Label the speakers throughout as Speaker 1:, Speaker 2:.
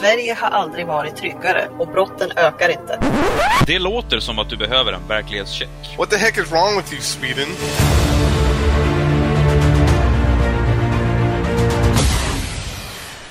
Speaker 1: Sverige har aldrig varit tryggare och brotten ökar inte.
Speaker 2: Det låter som att du behöver en verklighetscheck.
Speaker 3: What the heck is wrong with you, Sweden?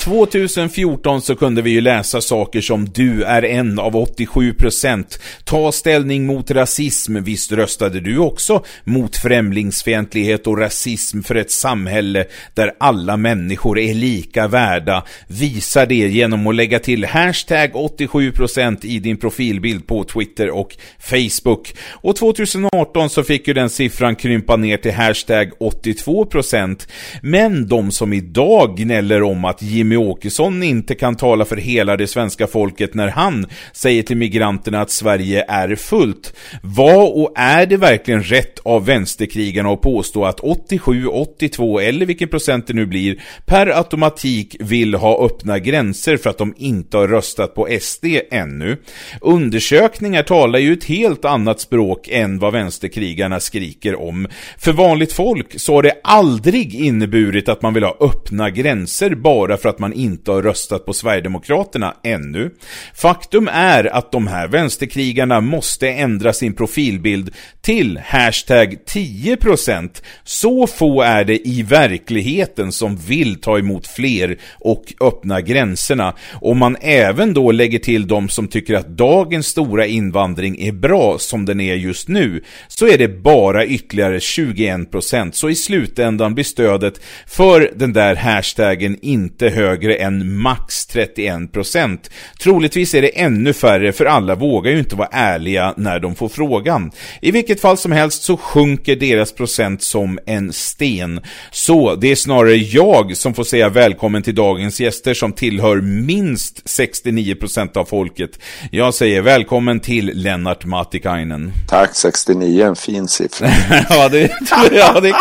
Speaker 4: 2014 så kunde vi ju läsa saker som Du är en av 87%. Ta ställning mot rasism. Visst röstade du också mot främlingsfientlighet och rasism för ett samhälle där alla människor är lika värda. Visa det genom att lägga till hashtag 87% i din profilbild på Twitter och Facebook. Och 2018 så fick ju den siffran krympa ner till hashtag 82%. Men de som idag gnäller om att Jimmy Jimmy Åkesson inte kan tala för hela det svenska folket när han säger till migranterna att Sverige är fullt. Vad och är det verkligen rätt av vänsterkrigarna att påstå att 87, 82 eller vilken procent det nu blir per automatik vill ha öppna gränser för att de inte har röstat på SD ännu? Undersökningar talar ju ett helt annat språk än vad vänsterkrigarna skriker om. För vanligt folk så har det aldrig inneburit att man vill ha öppna gränser bara för att man man inte har röstat på Sverigedemokraterna ännu. Faktum är att de här vänsterkrigarna måste ändra sin profilbild till hashtag 10%. Så få är det i verkligheten som vill ta emot fler och öppna gränserna. Om man även då lägger till de som tycker att dagens stora invandring är bra som den är just nu, så är det bara ytterligare 21%. Så i slutändan blir stödet för den där hashtaggen inte högre högre än max 31%. Troligtvis är det ännu färre för alla vågar ju inte vara ärliga när de får frågan. I vilket fall som helst så sjunker deras procent som en sten. Så det är snarare jag som får säga välkommen till dagens gäster som tillhör minst 69% av folket. Jag säger välkommen till Lennart Matikainen.
Speaker 5: Tack, 69 en fin siffra.
Speaker 4: ja, det, ja det,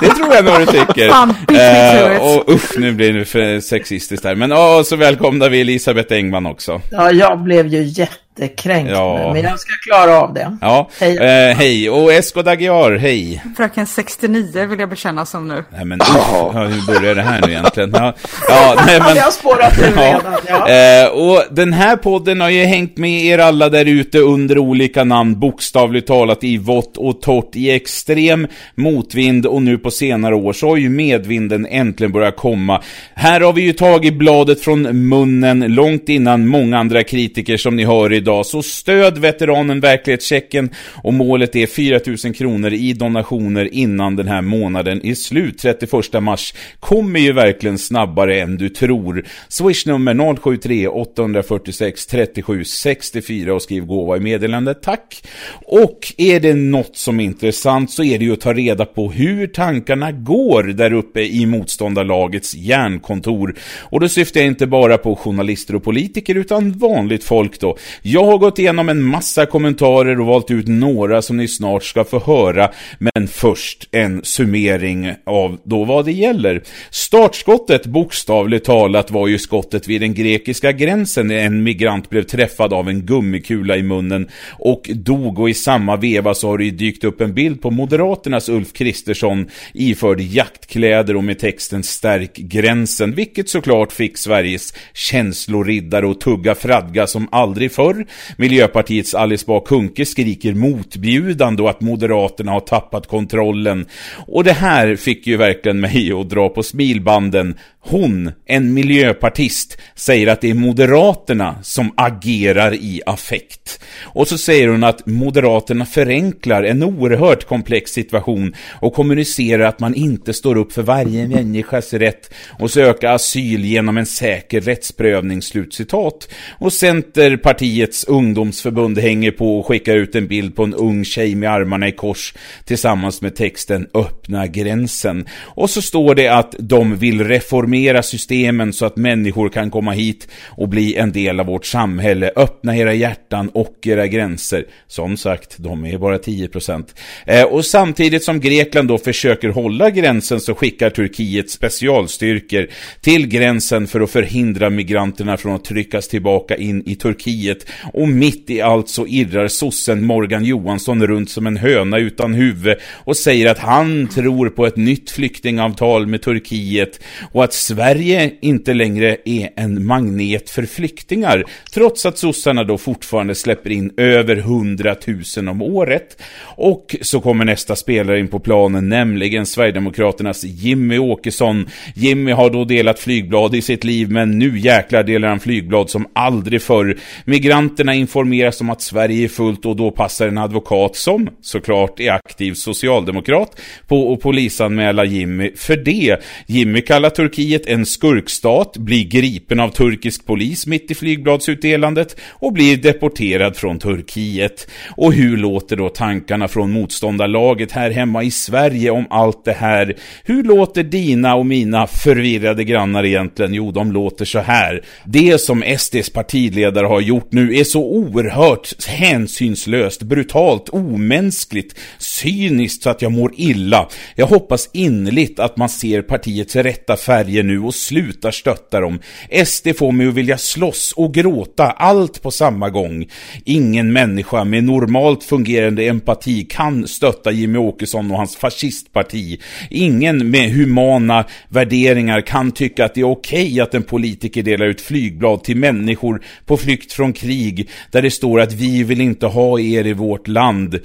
Speaker 4: det, tror jag nog du tycker. Eh, och usch, nu blir det för sexistiskt där. Men ja, så välkomnar vi Elisabeth Engman också.
Speaker 1: Ja, jag blev ju jätte jättekränkt ja. nu, men jag ska klara av det.
Speaker 4: Ja, hej. Eh, hej. Och Esko Dagiar, hej.
Speaker 6: Fröken 69 vill jag bekänna som nu.
Speaker 4: Nej, men oh. ja, hur börjar det här nu egentligen? Ja, ja nej, men...
Speaker 1: Jag har spårat ur redan,
Speaker 4: ja. Eh, och den här podden har ju hängt med er alla där ute under olika namn, bokstavligt talat i vått och torrt, i extrem motvind och nu på senare år så har ju medvinden äntligen börjat komma. Här har vi ju tagit bladet från munnen långt innan många andra kritiker som ni hör idag. Så stöd veteranen verklighetschecken och målet är 4000 kronor i donationer innan den här månaden är slut. 31 mars kommer ju verkligen snabbare än du tror. Swishnummer 073 846 37 64 och skriv gåva i meddelandet. Tack! Och är det något som är intressant så är det ju att ta reda på hur tankarna går där uppe i motståndarlagets järnkontor. Och då syftar jag inte bara på journalister och politiker utan vanligt folk då. Jag har gått igenom en massa kommentarer och valt ut några som ni snart ska få höra, men först en summering av då vad det gäller. Startskottet, bokstavligt talat, var ju skottet vid den grekiska gränsen när en migrant blev träffad av en gummikula i munnen och dog. Och i samma veva så har det ju dykt upp en bild på Moderaternas Ulf Kristersson iförd jaktkläder och med texten Stärk gränsen, vilket såklart fick Sveriges känsloriddare att tugga fradga som aldrig förr. Miljöpartiets Alice Bah Kuhnke skriker motbjudande och att Moderaterna har tappat kontrollen. Och det här fick ju verkligen mig att dra på smilbanden hon, en miljöpartist, säger att det är Moderaterna som agerar i affekt. Och så säger hon att Moderaterna förenklar en oerhört komplex situation och kommunicerar att man inte står upp för varje människas rätt och söka asyl genom en säker rättsprövning, slutcitat. Och Centerpartiets ungdomsförbund hänger på och skickar ut en bild på en ung tjej med armarna i kors tillsammans med texten Öppna gränsen. Och så står det att de vill reformera reformera systemen så att människor kan komma hit och bli en del av vårt samhälle. Öppna era hjärtan och era gränser. Som sagt, de är bara 10%. Eh, och samtidigt som Grekland då försöker hålla gränsen så skickar Turkiet specialstyrkor till gränsen för att förhindra migranterna från att tryckas tillbaka in i Turkiet. Och mitt i allt så irrar sossen Morgan Johansson runt som en höna utan huvud och säger att han tror på ett nytt flyktingavtal med Turkiet och att Sverige inte längre är en magnet för flyktingar, trots att sossarna då fortfarande släpper in över 100 000 om året. Och så kommer nästa spelare in på planen, nämligen Sverigedemokraternas Jimmy Åkesson. Jimmy har då delat flygblad i sitt liv, men nu jäklar delar han flygblad som aldrig förr. Migranterna informeras om att Sverige är fullt och då passar en advokat som såklart är aktiv socialdemokrat på att polisanmäla Jimmy för det. Jimmy kallar Turkiet en skurkstat, blir gripen av turkisk polis mitt i flygbladsutdelandet och blir deporterad från Turkiet. Och hur låter då tankarna från motståndarlaget här hemma i Sverige om allt det här? Hur låter dina och mina förvirrade grannar egentligen? Jo, de låter så här. Det som SDs partiledare har gjort nu är så oerhört hänsynslöst, brutalt, omänskligt, cyniskt så att jag mår illa. Jag hoppas innerligt att man ser partiets rätta färger nu och slutar stötta dem. SD får mig att vilja slåss och gråta, allt på samma gång. Ingen människa med normalt fungerande empati kan stötta Jimmy Åkesson och hans fascistparti. Ingen med humana värderingar kan tycka att det är okej okay att en politiker delar ut flygblad till människor på flykt från krig där det står att vi vill inte ha er i vårt land.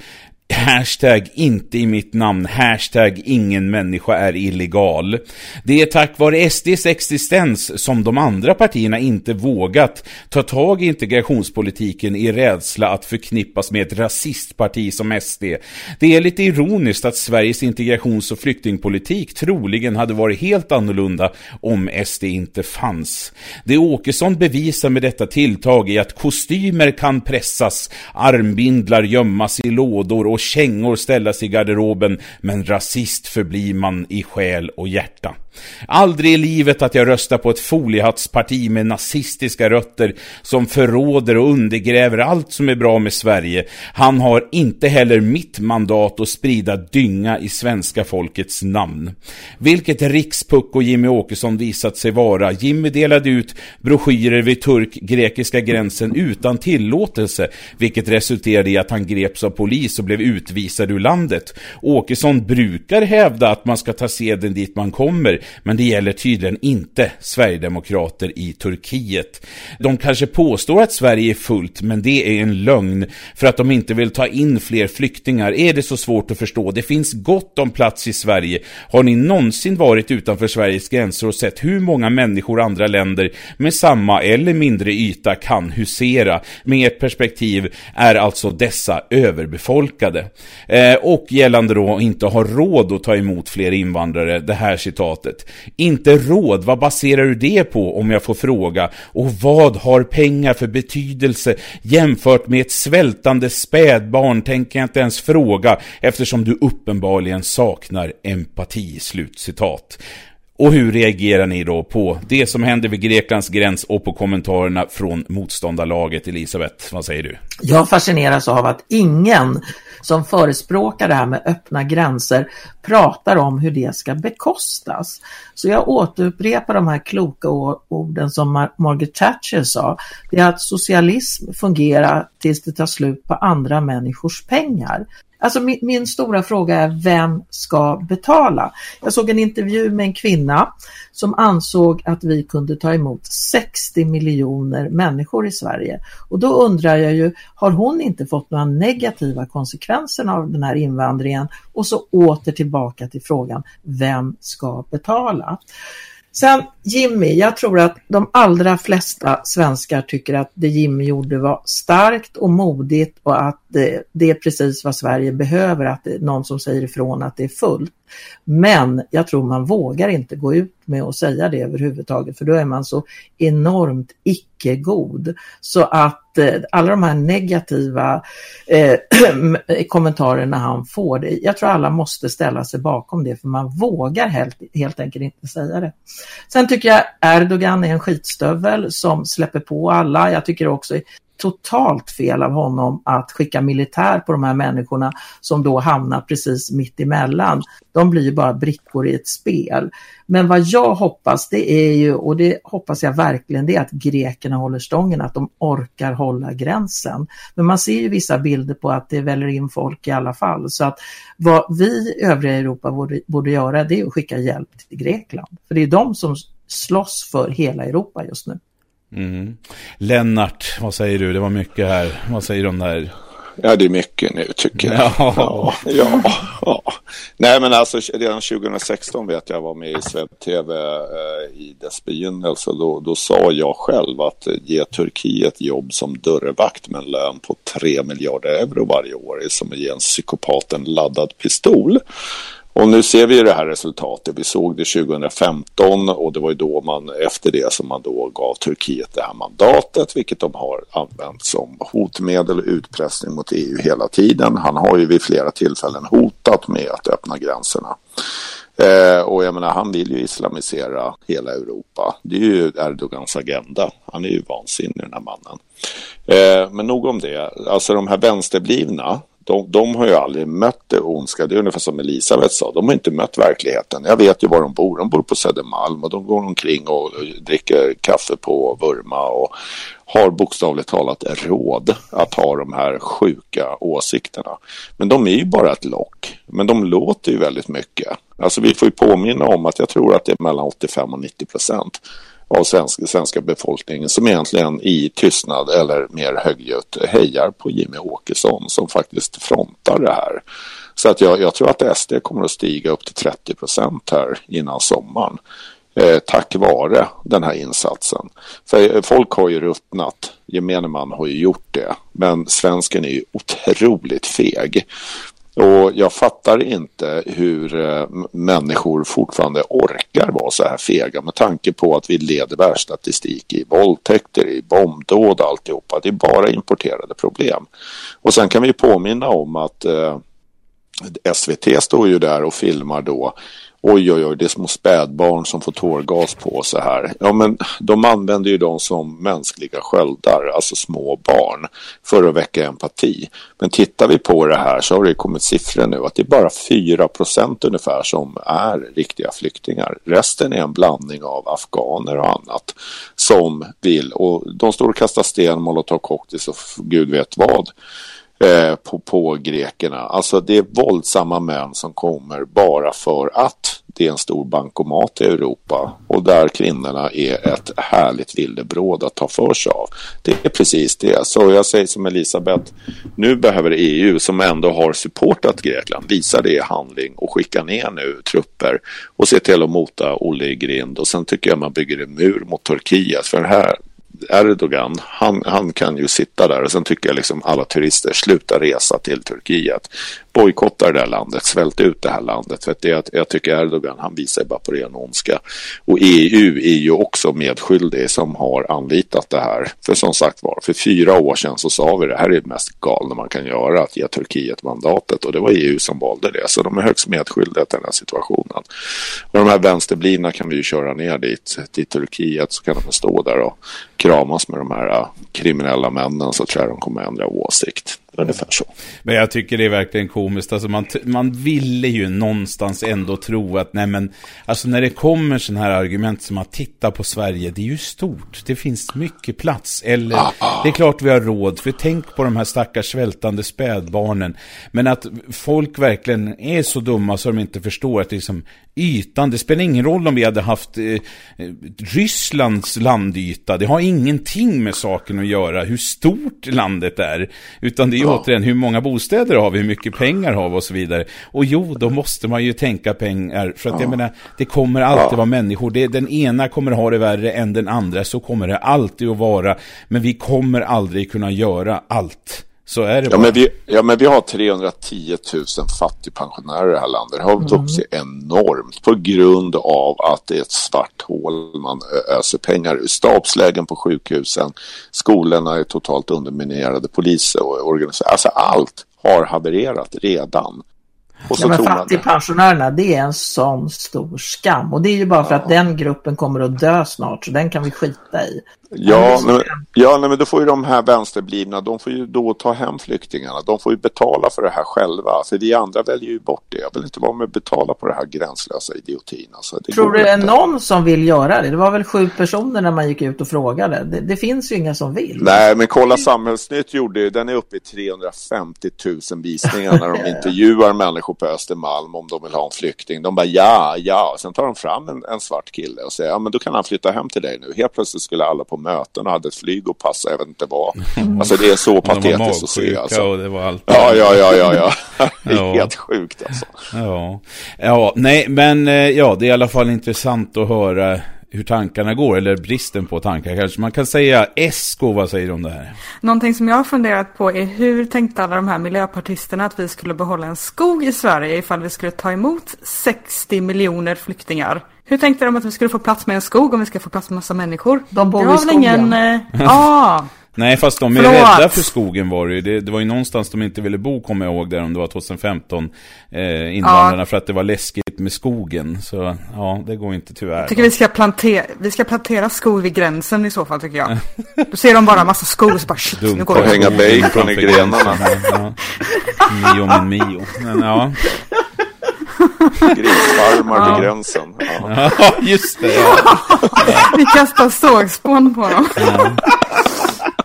Speaker 4: Hashtag inte i mitt namn, hashtag ingen människa är illegal. Det är tack vare SDs existens som de andra partierna inte vågat ta tag i integrationspolitiken i rädsla att förknippas med ett rasistparti som SD. Det är lite ironiskt att Sveriges integrations- och flyktingpolitik troligen hade varit helt annorlunda om SD inte fanns. Det Åkesson bevisar med detta tilltag är att kostymer kan pressas, armbindlar gömmas i lådor och och kängor ställas i garderoben, men rasist förblir man i själ och hjärta. Aldrig i livet att jag röstar på ett foliehattsparti med nazistiska rötter som förråder och undergräver allt som är bra med Sverige. Han har inte heller mitt mandat att sprida dynga i svenska folkets namn. Vilket rikspuck och Jimmy Åkesson visat sig vara. Jimmy delade ut broschyrer vid turk-grekiska gränsen utan tillåtelse, vilket resulterade i att han greps av polis och blev utvisad ur landet. Åkesson brukar hävda att man ska ta seden dit man kommer, men det gäller tydligen inte Sverigedemokrater i Turkiet. De kanske påstår att Sverige är fullt, men det är en lögn. För att de inte vill ta in fler flyktingar är det så svårt att förstå. Det finns gott om plats i Sverige. Har ni någonsin varit utanför Sveriges gränser och sett hur många människor andra länder med samma eller mindre yta kan husera? Med ert perspektiv är alltså dessa överbefolkade. Eh, och gällande då inte ha råd att ta emot fler invandrare, det här citatet. Inte råd, vad baserar du det på om jag får fråga? Och vad har pengar för betydelse jämfört med ett svältande spädbarn tänker jag inte ens fråga eftersom du uppenbarligen saknar empati. Slutcitat. Och hur reagerar ni då på det som händer vid Greklands gräns och på kommentarerna från motståndarlaget? Elisabeth, vad säger du?
Speaker 7: Jag fascineras av att ingen som förespråkar det här med öppna gränser pratar om hur det ska bekostas. Så jag återupprepar de här kloka orden som Margaret Thatcher sa. Det är att socialism fungerar tills det tar slut på andra människors pengar. Alltså min, min, stora fråga är vem ska betala? Jag såg en intervju med en kvinna som ansåg att vi kunde ta emot 60 miljoner människor i Sverige. Och då undrar jag ju, har hon inte fått några negativa konsekvenser av den här invandringen? Och så åter tillbaka till frågan, vem ska betala? Sen Jimmy, jag tror att de allra flesta svenskar tycker att det Jimmy gjorde var starkt och modigt och att det, det är precis vad Sverige behöver, att det är någon som säger ifrån att det är fullt. Men jag tror man vågar inte gå ut med att säga det överhuvudtaget för då är man så enormt icke-god. Så att Eh, alla de här negativa eh, kommentarerna han får, det, jag tror alla måste ställa sig bakom det för man vågar helt, helt enkelt inte säga det. Sen tycker jag Erdogan är en skitstövel som släpper på alla. Jag tycker också totalt fel av honom att skicka militär på de här människorna som då hamnar precis mitt emellan. De blir ju bara brickor i ett spel. Men vad jag hoppas det är ju, och det hoppas jag verkligen, det är att grekerna håller stången, att de orkar hålla gränsen. Men man ser ju vissa bilder på att det väller in folk i alla fall. Så att vad vi övriga Europa borde, borde göra det är att skicka hjälp till Grekland. För det är de som slåss för hela Europa just nu.
Speaker 4: Mm. Lennart, vad säger du? Det var mycket här. Vad säger du om det här?
Speaker 5: Ja, det är mycket nu tycker jag.
Speaker 4: Ja.
Speaker 5: Ja, ja, ja. Nej, men alltså redan 2016 vet jag var med i Sveb TV eh, i dess begynnelse. Då, då sa jag själv att ge Turkiet jobb som dörrvakt med en lön på 3 miljarder euro varje år som att ge en psykopat en laddad pistol. Och nu ser vi ju det här resultatet. Vi såg det 2015 och det var ju då man efter det som man då gav Turkiet det här mandatet, vilket de har använt som hotmedel och utpressning mot EU hela tiden. Han har ju vid flera tillfällen hotat med att öppna gränserna. Eh, och jag menar, han vill ju islamisera hela Europa. Det är ju Erdogans agenda. Han är ju vansinnig den här mannen. Eh, men nog om det. Alltså de här vänsterblivna, de, de, har ju aldrig mött det ondska. Det är ungefär som Elisabeth sa. De har inte mött verkligheten. Jag vet ju var de bor. De bor på Södermalm och de går omkring och dricker kaffe på Burma och har bokstavligt talat råd att ha de här sjuka åsikterna. Men de är ju bara ett lock. Men de låter ju väldigt mycket. Alltså vi får ju påminna om att jag tror att det är mellan 85 och 90 procent av svenska, svenska befolkningen som egentligen i tystnad eller mer högljutt hejar på Jimmy Åkesson som faktiskt frontar det här. Så att jag, jag tror att SD kommer att stiga upp till 30 procent här innan sommaren. Eh, tack vare den här insatsen. För eh, folk har ju ruttnat, gemene man har ju gjort det. Men svensken är ju otroligt feg. Och jag fattar inte hur eh, människor fortfarande orkar vara så här fega med tanke på att vi leder världsstatistik i våldtäkter, i bombdåd och alltihopa. Det är bara importerade problem. Och sen kan vi påminna om att eh, SVT står ju där och filmar då oj oj oj, det är små spädbarn som får tårgas på sig här. Ja, men de använder ju dem som mänskliga sköldar, alltså små barn, för att väcka empati. Men tittar vi på det här så har det kommit siffror nu att det är bara 4 procent ungefär som är riktiga flyktingar. Resten är en blandning av afghaner och annat som vill, och de står och kastar sten, molotovcocktails och gud vet vad. Eh, på, på grekerna. Alltså det är våldsamma män som kommer bara för att det är en stor bankomat i Europa och där kvinnorna är ett härligt villebråd att ta för sig av. Det är precis det. Så jag säger som Elisabeth, nu behöver EU som ändå har supportat Grekland visa det i handling och skicka ner nu trupper och se till att mota Olle i grind och sen tycker jag man bygger en mur mot Turkiet för här Erdogan, han, han kan ju sitta där och sen tycker jag liksom alla turister sluta resa till Turkiet. Bojkotta det där landet, svält ut det här landet. För det, jag tycker Erdogan, han visar bara på ren ondska. Och EU är ju också medskyldig som har anlitat det här. För som sagt var, för fyra år sedan så sa vi det här är det mest galna man kan göra, att ge Turkiet mandatet. Och det var EU som valde det. Så de är högst medskyldiga till den här situationen. Och de här vänsterblivna kan vi ju köra ner dit, till Turkiet, så kan de stå där och kramas med de här äh, kriminella männen så tror jag de kommer ändra åsikt. Ungefär så.
Speaker 4: Men jag tycker det är verkligen komiskt. Alltså man, man ville ju någonstans ändå tro att, nej men, alltså när det kommer sådana här argument som att titta på Sverige, det är ju stort. Det finns mycket plats. Eller, ah, ah. det är klart vi har råd, för tänk på de här stackars svältande spädbarnen. Men att folk verkligen är så dumma så de inte förstår att det liksom, ytan, det spelar ingen roll om vi hade haft eh, Rysslands landyta. Det har ingenting med saken att göra, hur stort landet är. Utan det är ja. återigen, hur många bostäder har vi, hur mycket pengar har vi och så vidare. Och jo, då måste man ju tänka pengar. För att ja. jag menar, det kommer alltid ja. vara människor. Det, den ena kommer ha det värre än den andra. Så kommer det alltid att vara. Men vi kommer aldrig kunna göra allt. Så är det
Speaker 5: bara. Ja men, vi, ja, men vi har 310 000 fattigpensionärer i det här landet. Det har mm. vuxit enormt på grund av att det är ett svart hål man öser pengar ur. Stabslägen på sjukhusen, skolorna är totalt underminerade, poliser och organisationer. Alltså allt har havererat redan.
Speaker 7: Och ja, men fattigpensionärerna, det är en sån stor skam. Och det är ju bara för ja. att den gruppen kommer att dö snart, så den kan vi skita i.
Speaker 5: Ja, men- ja nej, men då får ju de här vänsterblivna, de får ju då ta hem flyktingarna. De får ju betala för det här själva. För vi andra väljer ju bort det. Jag vill inte vara med och betala på det här gränslösa idiotin. Alltså,
Speaker 7: Tror du det är någon som vill göra det? Det var väl sju personer när man gick ut och frågade. Det, det finns ju inga som vill.
Speaker 5: Nej, men kolla Samhällsnytt gjorde ju, den är uppe i 350 000 visningar när de intervjuar människor på Östermalm om de vill ha en flykting. De bara ja, ja. Sen tar de fram en, en svart kille och säger ja, men då kan han flytta hem till dig nu. Helt plötsligt skulle alla på möten och hade ett flyg och passa, jag vet inte vad. Alltså det är så patetiskt att se. Alltså.
Speaker 4: och det var allt.
Speaker 5: Ja, ja, ja, ja, ja. Det är
Speaker 4: Ja.
Speaker 5: helt sjukt alltså.
Speaker 4: Ja. ja, nej, men eh, ja, det är i alla fall intressant att höra hur tankarna går, eller bristen på tankar kanske. Man kan säga Esko, vad säger du om det här?
Speaker 6: Någonting som jag har funderat på är hur tänkte alla de här miljöpartisterna att vi skulle behålla en skog i Sverige ifall vi skulle ta emot 60 miljoner flyktingar? Hur tänkte de att vi skulle få plats med en skog om vi ska få plats med massa människor?
Speaker 7: De bor
Speaker 6: Det
Speaker 7: i skogen.
Speaker 6: ingen... eh, Ja,
Speaker 4: Nej, fast de är
Speaker 6: Förlåt.
Speaker 4: rädda för skogen var det ju. Det, det var ju någonstans de inte ville bo, kommer jag ihåg, där om det var 2015. Eh, invandrarna, för att det var läskigt med skogen. Så ja, det går inte tyvärr.
Speaker 6: jag tycker vi ska, plantera, vi ska plantera skog vid gränsen i så fall tycker jag. Då ser de bara en massa skog och så bara shit, nu går
Speaker 5: Och
Speaker 6: det.
Speaker 5: hänga bacon i grenarna.
Speaker 4: Ja. Mio min Mio. Men ja.
Speaker 5: Grisfarmar vid gränsen. Ja.
Speaker 4: ja, just det. Ja.
Speaker 6: Vi kastar sågspån på dem.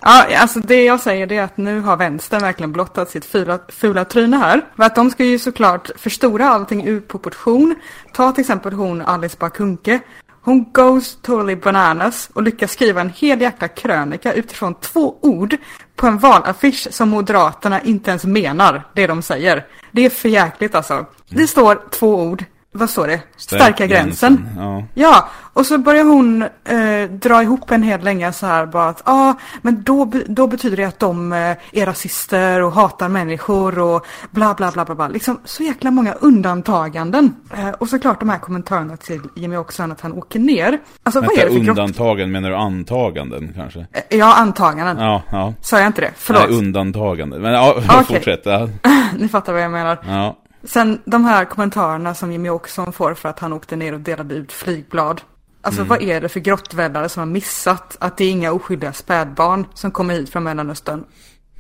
Speaker 6: Ja, alltså det jag säger det är att nu har vänstern verkligen blottat sitt fula, fula tryne här. För att de ska ju såklart förstora allting ur proportion. Ta till exempel hon Alice Bakunke. Hon goes totally bananas och lyckas skriva en hel jäkla krönika utifrån två ord på en valaffisch som Moderaterna inte ens menar det de säger. Det är för jäkligt alltså. Det står två ord. Vad står det? Stärka gränsen.
Speaker 4: Ja.
Speaker 6: Ja, och så börjar hon eh, dra ihop en hel länga så här bara att ja, ah, men då, då betyder det att de eh, är rasister och hatar människor och bla bla bla bla bla. Liksom så jäkla många undantaganden. Eh, och såklart de här kommentarerna till Jimmy Åkesson att han åker ner. Alltså vad är
Speaker 4: Vänta,
Speaker 6: det för grott?
Speaker 4: undantagen, menar du antaganden kanske?
Speaker 6: Eh, Ja, antaganden.
Speaker 4: Ja, ja.
Speaker 6: Sa jag inte det? Förlåt.
Speaker 4: Nej, undantaganden. Men ja,
Speaker 6: Okej.
Speaker 4: fortsätt. Ja.
Speaker 6: Ni fattar vad jag menar.
Speaker 4: ja.
Speaker 6: Sen de här kommentarerna som Jimmy Åkesson får för att han åkte ner och delade ut flygblad. Alltså vad är det för grottvällare som har missat att det är inga oskyldiga spädbarn som kommer hit från Mellanöstern?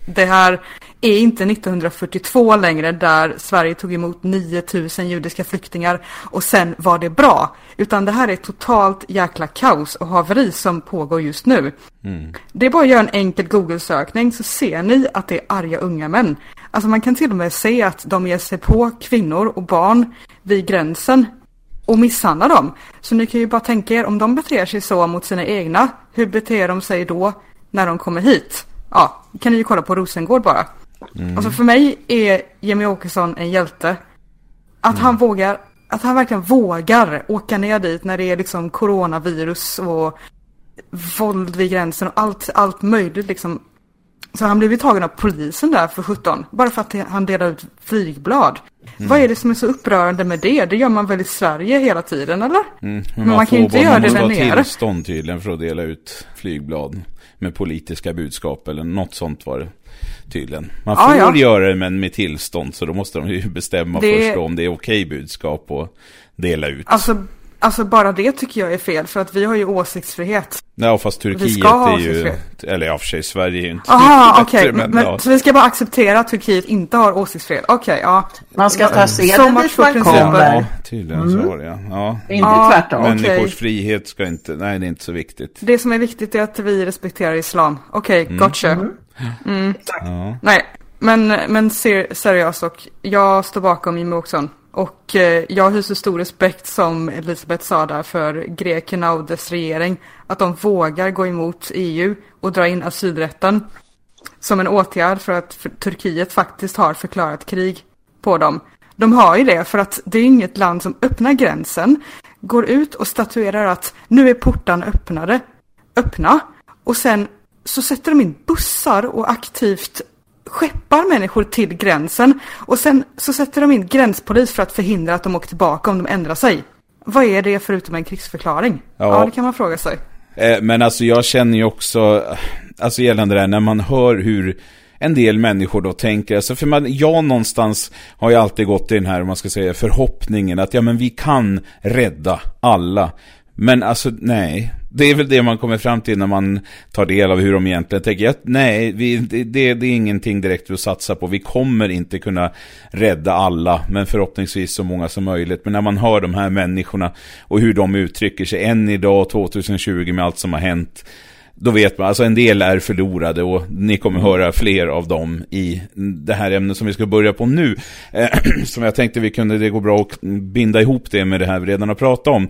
Speaker 6: Det här är inte 1942 längre där Sverige tog emot 9000 judiska flyktingar och sen var det bra. Utan det här är totalt jäkla kaos och haveri som pågår just nu. Det är bara att göra en enkel Google-sökning så ser ni att det är arga unga män. Alltså man kan till och med se att de ger sig på kvinnor och barn vid gränsen och misshandlar dem. Så ni kan ju bara tänka er om de beter sig så mot sina egna, hur beter de sig då när de kommer hit? Ja, kan ni ju kolla på Rosengård bara. Alltså för mig är Jimmy Åkesson en hjälte. Att han vågar, att han verkligen vågar åka ner dit när det är liksom coronavirus och våld vid gränsen och allt, allt möjligt liksom. Så han blev ju tagen av polisen där för 17, bara för att han delade ut flygblad. Vad är det som är så upprörande med det? Det gör man väl i Sverige hela tiden, eller?
Speaker 4: Men
Speaker 6: Men man kan ju inte göra
Speaker 4: man
Speaker 6: det
Speaker 4: måste
Speaker 6: där
Speaker 4: ha
Speaker 6: nere.
Speaker 4: tillstånd tydligen för att dela ut flygblad med politiska budskap eller något sånt var det tydligen. Man får
Speaker 6: ja.
Speaker 4: göra det men med tillstånd så då måste de ju bestämma
Speaker 6: Det-
Speaker 4: först om det är okej budskap att dela ut.
Speaker 6: Alltså, alltså bara det tycker jag är fel, för att vi har ju åsiktsfrihet.
Speaker 4: Ja fast
Speaker 6: vi
Speaker 4: Turkiet är ju, eller ja för sig Sverige är ju inte
Speaker 6: Aha,
Speaker 4: mycket
Speaker 6: okej.
Speaker 4: bättre,
Speaker 6: Men,
Speaker 4: ja.
Speaker 6: Så vi ska bara acceptera att Turkiet inte har åsiktsfrihet? Okej, ja.
Speaker 7: Man ska ta
Speaker 6: So
Speaker 7: seden dit man
Speaker 6: principle.
Speaker 4: Ja,
Speaker 7: kommer.
Speaker 4: tydligen så var det ja. ja.
Speaker 7: Inte
Speaker 6: Ja,
Speaker 7: tvärtom.
Speaker 6: men-
Speaker 4: Människors
Speaker 6: okej.
Speaker 4: frihet ska inte, nej det är inte så viktigt.
Speaker 6: Det som är viktigt är att vi respekterar islam. Okej, gotcha. Mm.
Speaker 4: Ja.
Speaker 6: Nej, men, men ser, seriöst och jag står bakom Jimmie Åkesson. Och eh, jag hyser stor respekt som Elisabeth sa där för grekerna och dess regering. Att de vågar gå emot EU och dra in asylrätten. Som en åtgärd för att Turkiet faktiskt har förklarat krig på dem. De har ju det för att det är inget land som öppnar gränsen, går ut och statuerar att nu är portarna öppnade, öppna och sen så sätter de in bussar och aktivt skeppar människor till gränsen och sen så sätter de in gränspolis för att förhindra att de åker tillbaka om de ändrar sig. Vad är det förutom en krigsförklaring?
Speaker 4: Ja.
Speaker 6: Ja, det kan man fråga sig.
Speaker 4: Eh, Men alltså jag känner ju också, alltså gällande det här, när man hör hur en del människor då tänker, alltså för man, jag någonstans har ju alltid gått i den här, om man ska säga, förhoppningen att ja men vi kan rädda alla. Men alltså, nej. Det är väl det man kommer fram till när man tar del av hur de egentligen tänker. Jag, nej, vi, det, det, är ingenting direkt att satsa på. Vi kommer inte kunna rädda alla, men förhoppningsvis så många som möjligt. Men när man hör de här människorna och hur de uttrycker sig än idag, 2020, med allt som har hänt. Då vet man, alltså en del är förlorade och ni kommer höra fler av dem i det här ämnet som vi ska börja på nu. Eh, som jag tänkte vi kunde, det går bra att binda ihop det med det här vi redan har pratat om.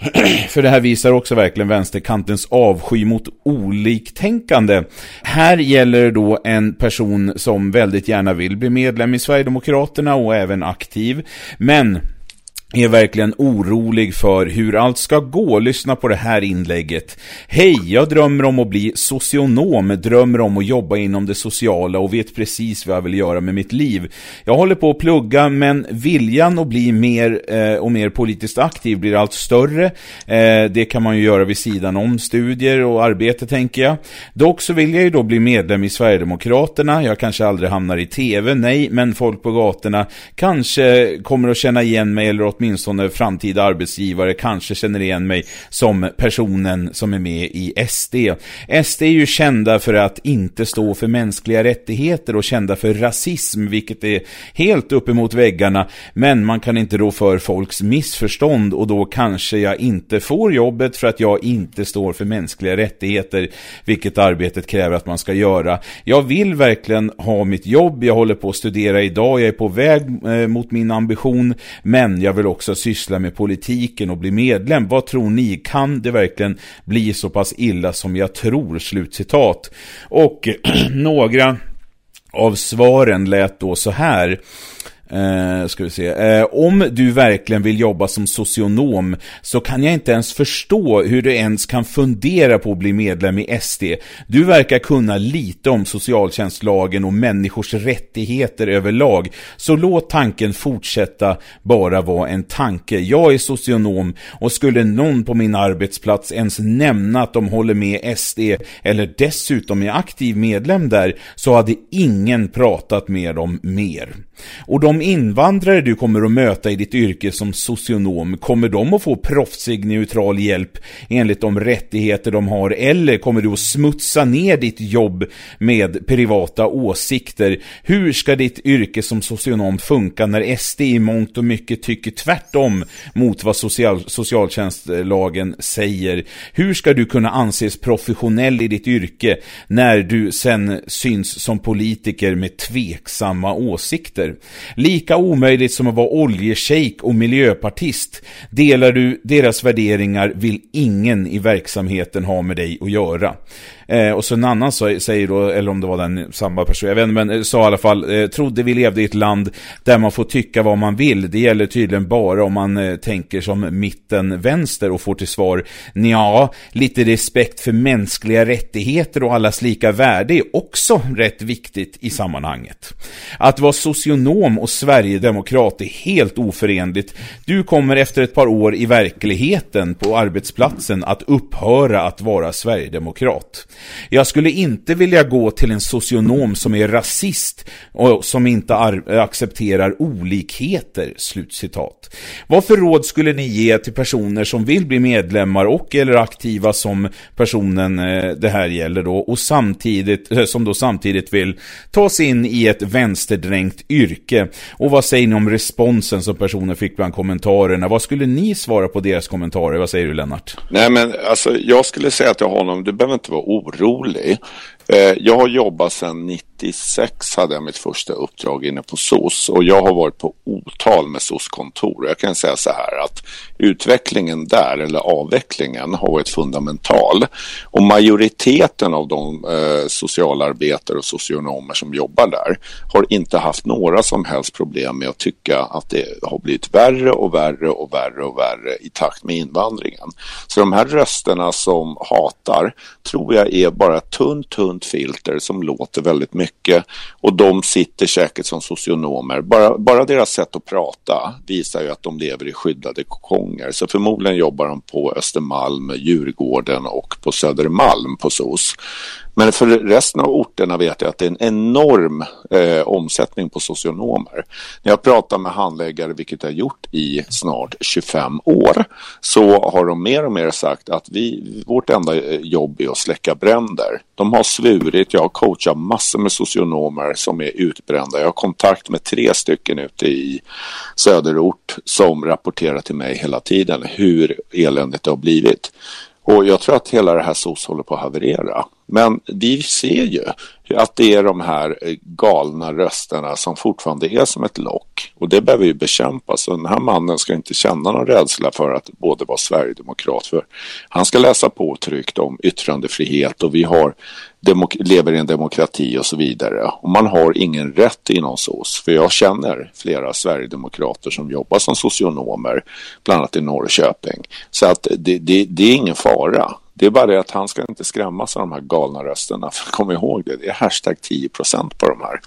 Speaker 4: För det här visar också verkligen vänsterkantens avsky mot oliktänkande. Här gäller det då en person som väldigt gärna vill bli medlem i Sverigedemokraterna och även aktiv. Men är verkligen orolig för hur allt ska gå. Lyssna på det här inlägget. Hej, jag drömmer om att bli socionom, drömmer om att jobba inom det sociala och vet precis vad jag vill göra med mitt liv. Jag håller på att plugga, men viljan att bli mer eh, och mer politiskt aktiv blir allt större. Eh, det kan man ju göra vid sidan om studier och arbete, tänker jag. Dock så vill jag ju då bli medlem i Sverigedemokraterna. Jag kanske aldrig hamnar i tv, nej, men folk på gatorna kanske kommer att känna igen mig eller åtminstone framtida arbetsgivare kanske känner igen mig som personen som är med i SD. SD är ju kända för att inte stå för mänskliga rättigheter och kända för rasism, vilket är helt uppemot väggarna. Men man kan inte rå för folks missförstånd och då kanske jag inte får jobbet för att jag inte står för mänskliga rättigheter, vilket arbetet kräver att man ska göra. Jag vill verkligen ha mitt jobb, jag håller på att studera idag, jag är på väg eh, mot min ambition, men jag vill också syssla med politiken och bli medlem. Vad tror ni? Kan det verkligen bli så pass illa som jag tror? Slutcitat. Och några av svaren lät då så här. Eh, ska vi se. Eh, om du verkligen vill jobba som socionom så kan jag inte ens förstå hur du ens kan fundera på att bli medlem i SD. Du verkar kunna lite om socialtjänstlagen och människors rättigheter överlag. Så låt tanken fortsätta bara vara en tanke. Jag är socionom och skulle någon på min arbetsplats ens nämna att de håller med SD eller dessutom är aktiv medlem där så hade ingen pratat med dem mer. Och de invandrare du kommer att möta i ditt yrke som socionom, kommer de att få proffsig neutral hjälp enligt de rättigheter de har eller kommer du att smutsa ner ditt jobb med privata åsikter? Hur ska ditt yrke som socionom funka när SD i mångt och mycket tycker tvärtom mot vad social, socialtjänstlagen säger? Hur ska du kunna anses professionell i ditt yrke när du sen syns som politiker med tveksamma åsikter? Lika omöjligt som att vara oljeshejk och miljöpartist. Delar du deras värderingar vill ingen i verksamheten ha med dig att göra. Eh, och så en annan så, säger då, eller om det var den samma person, jag vet inte, men eh, sa i alla fall, eh, trodde vi levde i ett land där man får tycka vad man vill. Det gäller tydligen bara om man eh, tänker som mitten vänster och får till svar, ja, lite respekt för mänskliga rättigheter och allas lika värde är också rätt viktigt i sammanhanget. Att vara socionom och Sverigedemokrat är helt oförenligt. Du kommer efter ett par år i verkligheten på arbetsplatsen att upphöra att vara Sverigedemokrat. Jag skulle inte vilja gå till en socionom som är rasist och som inte accepterar olikheter. Slutcitat. Vad för råd skulle ni ge till personer som vill bli medlemmar och eller aktiva som personen eh, det här gäller då och samtidigt, eh, som då samtidigt vill ta sig in i ett vänsterdränkt yrke? Och vad säger ni om responsen som personen fick bland kommentarerna? Vad skulle ni svara på deras kommentarer? Vad säger du Lennart?
Speaker 5: Nej men alltså jag skulle säga till honom, du behöver inte vara orolig orolig. Eh, jag har jobbat sedan 96 hade jag mitt första uppdrag inne på SOS och jag har varit på otal med SOS-kontor. Jag kan säga så här att utvecklingen där, eller avvecklingen, har varit fundamental. Och majoriteten av de eh, socialarbetare och socionomer som jobbar där har inte haft några som helst problem med att tycka att det har blivit värre och värre och värre och värre i takt med invandringen. Så de här rösterna som hatar tror jag är bara tunt, tunt filter som låter väldigt mycket och de sitter säkert som socionomer. Bara, bara deras sätt att prata visar ju att de lever i skyddade kokonger. Så förmodligen jobbar de på Östermalm, Djurgården och på Södermalm på SOS. Men för resten av orterna vet jag att det är en enorm eh, omsättning på socionomer. När jag pratar med handläggare, vilket jag har gjort i snart 25 år, så har de mer och mer sagt att vi, vårt enda eh, jobb är att släcka bränder. De har svurit, jag har coachat massor med socionomer som är utbrända. Jag har kontakt med tre stycken ute i söderort som rapporterar till mig hela tiden hur eländigt det har blivit. Och jag tror att hela det här SOS håller på att haverera. Men vi ser ju att det är de här eh, galna rösterna som fortfarande är som ett lock. Och det behöver ju bekämpas. Och den här mannen ska inte känna någon rädsla för att både vara sverigedemokrat. För han ska läsa på tryggt om yttrandefrihet och vi har lever i en demokrati och så vidare. Och man har ingen rätt inom SOS. För jag känner flera sverigedemokrater som jobbar som socionomer, bland annat i Norrköping. Så att det, det, det är ingen fara. Det är bara det att han ska inte skrämmas av de här galna rösterna. För kom ihåg det, det är hashtag 10% på de här.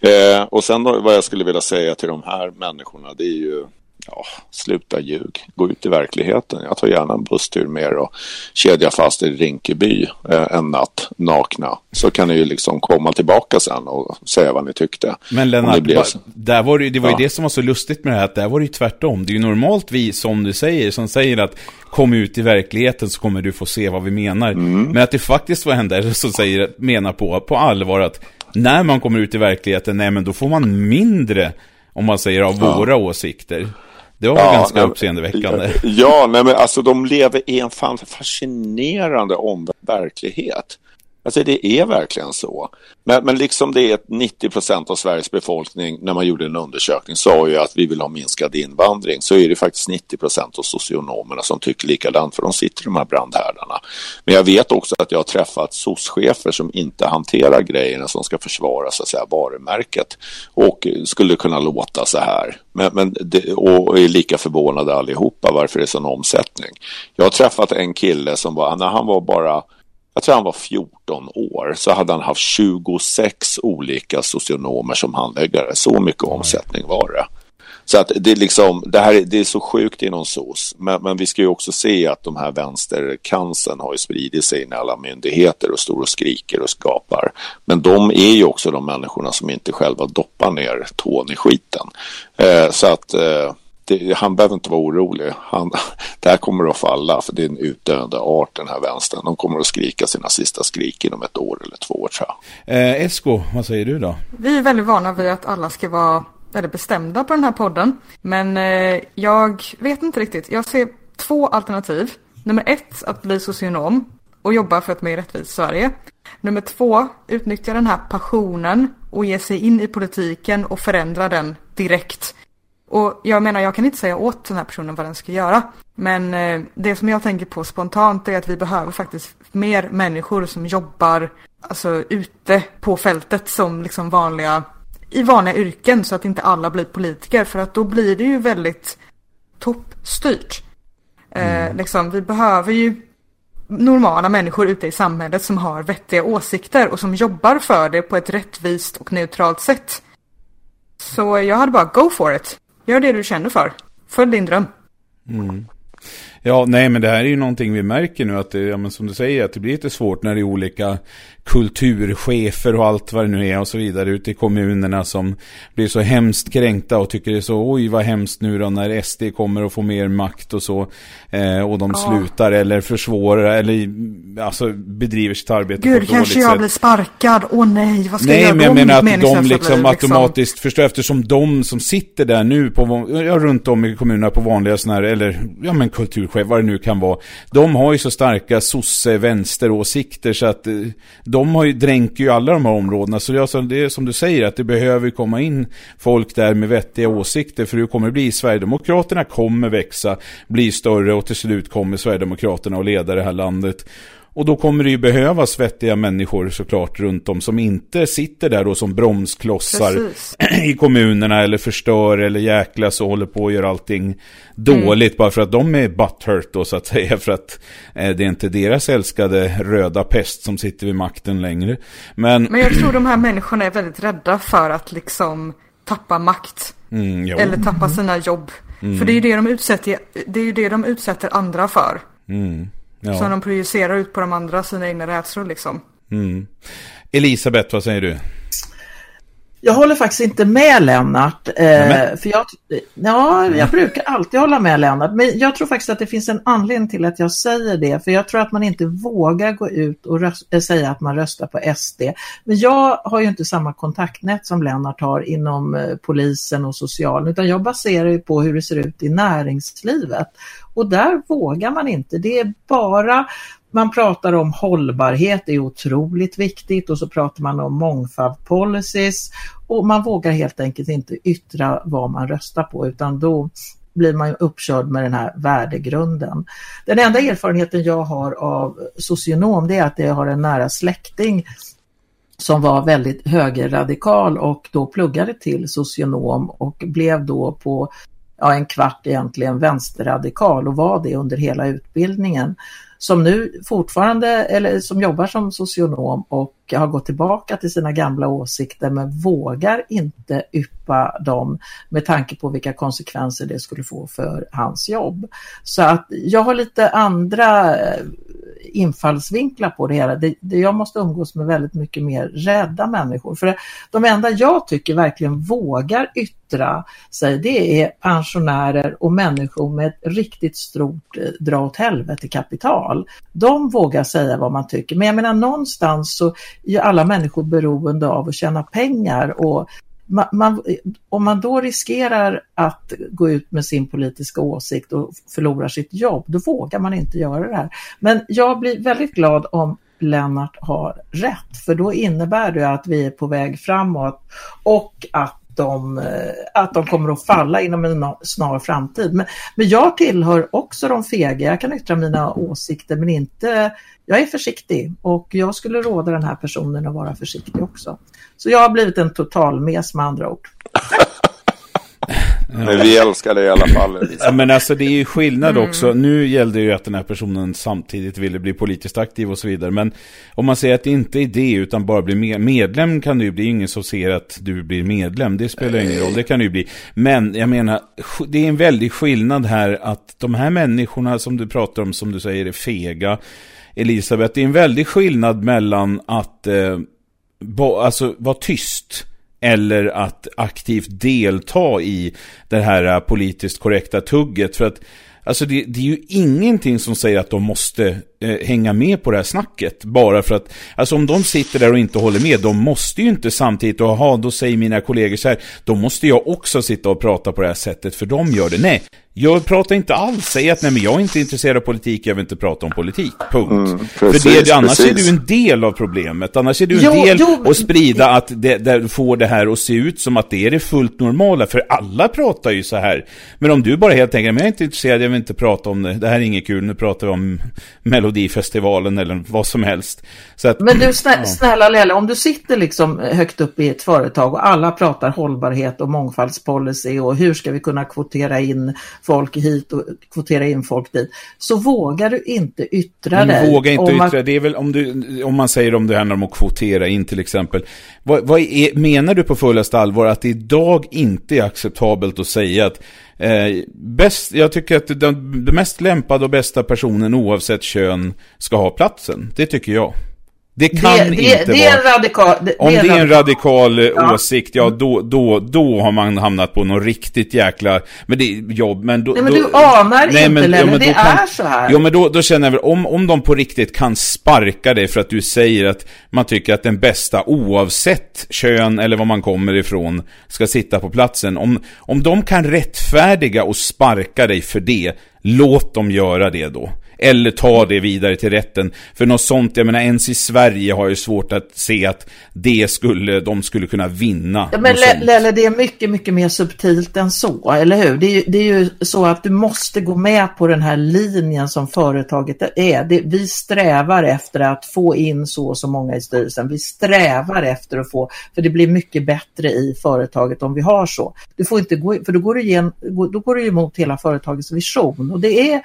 Speaker 5: Eh, och sen då, vad jag skulle vilja säga till de här människorna, det är ju ja, sluta ljug. Gå ut i verkligheten. Jag tar gärna en busstur med er och kedja fast i Rinkeby eh, en natt nakna. Så kan ni ju liksom komma tillbaka sen och säga vad ni tyckte.
Speaker 4: Men Lennart, blev... där var det, det var ju det som var så lustigt med det här, att där var det ju tvärtom. Det är ju normalt vi, som du säger, som säger att kom ut i verkligheten så kommer du få se vad vi menar. Mm. Men att det faktiskt var en där som säger, menar på, på allvar att när man kommer ut i verkligheten, nej men då får man mindre om man säger av ja. våra åsikter. Det var ja, ganska nej, uppseendeväckande.
Speaker 5: Ja, nej, men alltså de lever i en fascinerande omvärld verklighet. Alltså det är verkligen så. Men, men liksom det är 90 procent av Sveriges befolkning när man gjorde en undersökning sa ju att vi vill ha minskad invandring så är det faktiskt 90 procent av socionomerna som tycker likadant för de sitter i de här brandhärdarna. Men jag vet också att jag har träffat soc-chefer som inte hanterar grejerna som ska försvara så att säga varumärket och skulle kunna låta så här. Men, men det, och är lika förvånade allihopa varför det är sån omsättning. Jag har träffat en kille som var, när han var bara jag tror han var 14 år, så hade han haft 26 olika socionomer som handläggare. Så mycket omsättning var det. Så att det, är liksom, det, här, det är så sjukt inom SOS. Men, men, vi ska ju också se att de här vänstercancern har ju spridit sig in i alla myndigheter och står och skriker och skapar. Men de är ju också de människorna som inte själva doppar ner tån i skiten. Eh, så att eh, det, han behöver inte vara orolig. Han, det här kommer att falla för det är en utdöende art den här vänstern. De kommer att skrika sina sista skrik inom ett år eller två år tror
Speaker 4: jag. Eh, Esko, vad säger du då?
Speaker 6: Vi är väldigt vana vid att alla ska vara väldigt bestämda på den här podden. Men eh, jag vet inte riktigt. Jag ser två alternativ. Nummer ett, att bli socionom och jobba för ett mer rättvist Sverige. Nummer två, utnyttja den här passionen och ge sig in i politiken och förändra den direkt. Och jag menar, jag kan inte säga åt den här personen vad den ska göra. Men eh, det som jag tänker på spontant är att vi behöver faktiskt mer människor som jobbar alltså, ute på fältet som liksom vanliga, i vanliga yrken så att inte alla blir politiker. För att då blir det ju väldigt toppstyrt. Eh, mm. Eh, liksom, vi behöver ju normala människor ute i samhället som har vettiga åsikter och som jobbar för det på ett rättvist och neutralt sätt. Så jag hade bara go for it. Gör det du känner för. Följ din dröm.
Speaker 4: Mm. Ja, nej men det här är ju någonting vi märker nu att det, ja, men som du säger, att det blir lite svårt när det är olika kulturchefer och allt vad det nu är och så vidare ute i kommunerna som blir så hemskt kränkta och tycker det är så oj vad hemskt nu då när SD kommer och får mer makt och så eh, och de ja. slutar eller försvårar eller alltså bedriver sitt arbete
Speaker 6: Gud, på ett kanske jag sätt. blir sparkad, åh nej, vad ska
Speaker 4: nej,
Speaker 6: jag göra
Speaker 4: Nej, men jag menar att de liksom blir, automatiskt liksom... förstår eftersom de som sitter där nu på, ja, runt om i kommunerna på vanliga sådana här, eller ja men kulturchef, vad det nu kan vara, de har ju så starka sosse vänsteråsikter så att eh, de har ju, dränker ju alla de här områdena. Så det är, det är som du säger, att det behöver komma in folk där med vettiga åsikter. För det kommer bli, Sverigedemokraterna kommer växa, bli större och till slut kommer Sverigedemokraterna att leda det här landet. Och då kommer det ju behövas vettiga människor såklart runt om som inte sitter där då som bromsklossar Precis. i kommunerna eller förstör eller jäklas och håller på och gör allting dåligt mm. bara för att de är butthurt då så att säga för att eh, det är inte deras älskade röda pest som sitter vid makten längre. Men,
Speaker 6: Men jag tror de här människorna är väldigt rädda för att liksom tappa makt. Mm, eller tappa sina jobb. Mm. För det är ju det de utsätter, det är ju det de utsätter andra för. Ja. Som de projicerar ut på de andra, sina egna rädslor liksom.
Speaker 4: Mm. Elisabeth, vad säger du?
Speaker 7: Jag håller faktiskt inte med Lennart. Eh, för jag, ja, jag brukar alltid hålla med Lennart. Men jag tror faktiskt att det finns en anledning till att jag säger det. För jag tror att man inte vågar gå ut och röst, äh, säga att man röstar på SD. Men jag har ju inte samma kontaktnät som Lennart har inom eh, polisen och socialen. Utan jag baserar ju på hur det ser ut i näringslivet. Och där vågar man inte. Det är bara man pratar om hållbarhet, det är otroligt viktigt och så pratar man om mångfald policies och man vågar helt enkelt inte yttra vad man röstar på utan då blir man uppkörd med den här värdegrunden. Den enda erfarenheten jag har av socionom det är att jag har en nära släkting som var väldigt högerradikal och då pluggade till socionom och blev då på ja, en kvart egentligen vänsterradikal och var det under hela utbildningen som nu fortfarande, eller som jobbar som socionom och har gått tillbaka till sina gamla åsikter men vågar inte yppa dem med tanke på vilka konsekvenser det skulle få för hans jobb. Så att jag har lite andra eh, infallsvinklar på det hela. Det, det, jag måste umgås med väldigt mycket mer rädda människor. För de enda jag tycker verkligen vågar yttra sig det är pensionärer och människor med ett riktigt stort eh, dra åt helvete kapital. De vågar säga vad man tycker. Men jag menar någonstans så är alla människor beroende av att tjäna pengar och man, man, om man då riskerar att gå ut med sin politiska åsikt och förlorar sitt jobb, då vågar man inte göra det här. Men jag blir väldigt glad om Lennart har rätt, för då innebär det att vi är på väg framåt och att de, eh, att de kommer att falla inom en snar framtid. Men, men jag tillhör också de fega, jag kan yttra mina åsikter men inte, jag är försiktig och jag skulle råda den här personen att vara försiktig också. Så jag har blivit en total mes med andra ord.
Speaker 5: Men vi älskar det i alla fall.
Speaker 4: Ja, men alltså det är ju skillnad mm. också. Nu gällde ju att den här personen samtidigt ville bli politiskt aktiv och så vidare. Men om man säger att det inte är det utan bara blir medlem kan det ju bli ingen som ser att du blir medlem. Det spelar ingen roll, det kan det ju bli. Men jag menar, det är en väldig skillnad här att de här människorna som du pratar om, som du säger är fega. Elisabeth, det är en väldig skillnad mellan att eh, alltså vara tyst eller att aktivt delta i det här äh, politiskt korrekta tugget. För att Alltså det, det, är ju ingenting som säger att de måste eh, hänga med på det här snacket. Bara för att, alltså om de sitter där och inte håller med, de måste ju inte samtidigt, och aha, då säger mina kollegor så här, då måste jag också sitta och prata på det här sättet, för de gör det. Nej, jag pratar inte alls, säger att nej men jag är inte intresserad av politik, jag vill inte prata om politik. Punkt. Mm, precis, för det, annars precis. är du en del av problemet. Annars är du en jo, del jo, att sprida att det, det, får det här att se ut som att det är det fullt normala. För alla pratar ju så här. Men om du bara helt enkelt, men jag är inte intresserad, jag vill inte prata om det. Det här är inget kul, nu pratar vi om Melodifestivalen eller vad som helst.
Speaker 7: Att, men du snä, ja. snälla Lelle, om du sitter liksom högt upp i ett företag och alla pratar hållbarhet och mångfaldspolicy och hur ska vi kunna kvotera in folk hit och kvotera in folk dit. Så vågar du inte yttra
Speaker 4: Men
Speaker 7: dig.
Speaker 4: Våga inte yttra, att... det är väl om, du, om man säger om det handlar om att kvotera in till exempel. Vad, vad är, menar du på fullaste allvar att det idag inte är acceptabelt att säga att eh, bäst, jag tycker att den, den mest lämpade och bästa personen oavsett kön ska ha platsen. Det tycker jag. Det kan det, inte det, vara... Radikal, det, om det är en radikal, radikal ja. åsikt, ja då, då, då har man hamnat på något riktigt jäkla... Men det jobb, men då...
Speaker 7: Nej men
Speaker 4: då,
Speaker 7: du anar nej, inte men, längre, ja, det kan, är så här.
Speaker 4: Jo men då, då känner jag väl, om, om de på riktigt kan sparka dig för att du säger att man tycker att den bästa oavsett kön eller var man kommer ifrån ska sitta på platsen. Om, om de kan rättfärdiga och sparka dig för det, låt dem göra det då. Eller ta det vidare till rätten. För något sånt, jag menar ens i Sverige har jag svårt att se att det skulle, de skulle kunna vinna.
Speaker 7: Ja, men Lelle, det är mycket, mycket mer subtilt än så, eller hur? Det är, det är ju så att du måste gå med på den här linjen som företaget är. Det, vi strävar efter att få in så och så många i styrelsen. Vi strävar efter att få, för det blir mycket bättre i företaget om vi har så. Du får inte gå, för då går du, igen, då går du emot hela företagets vision och det är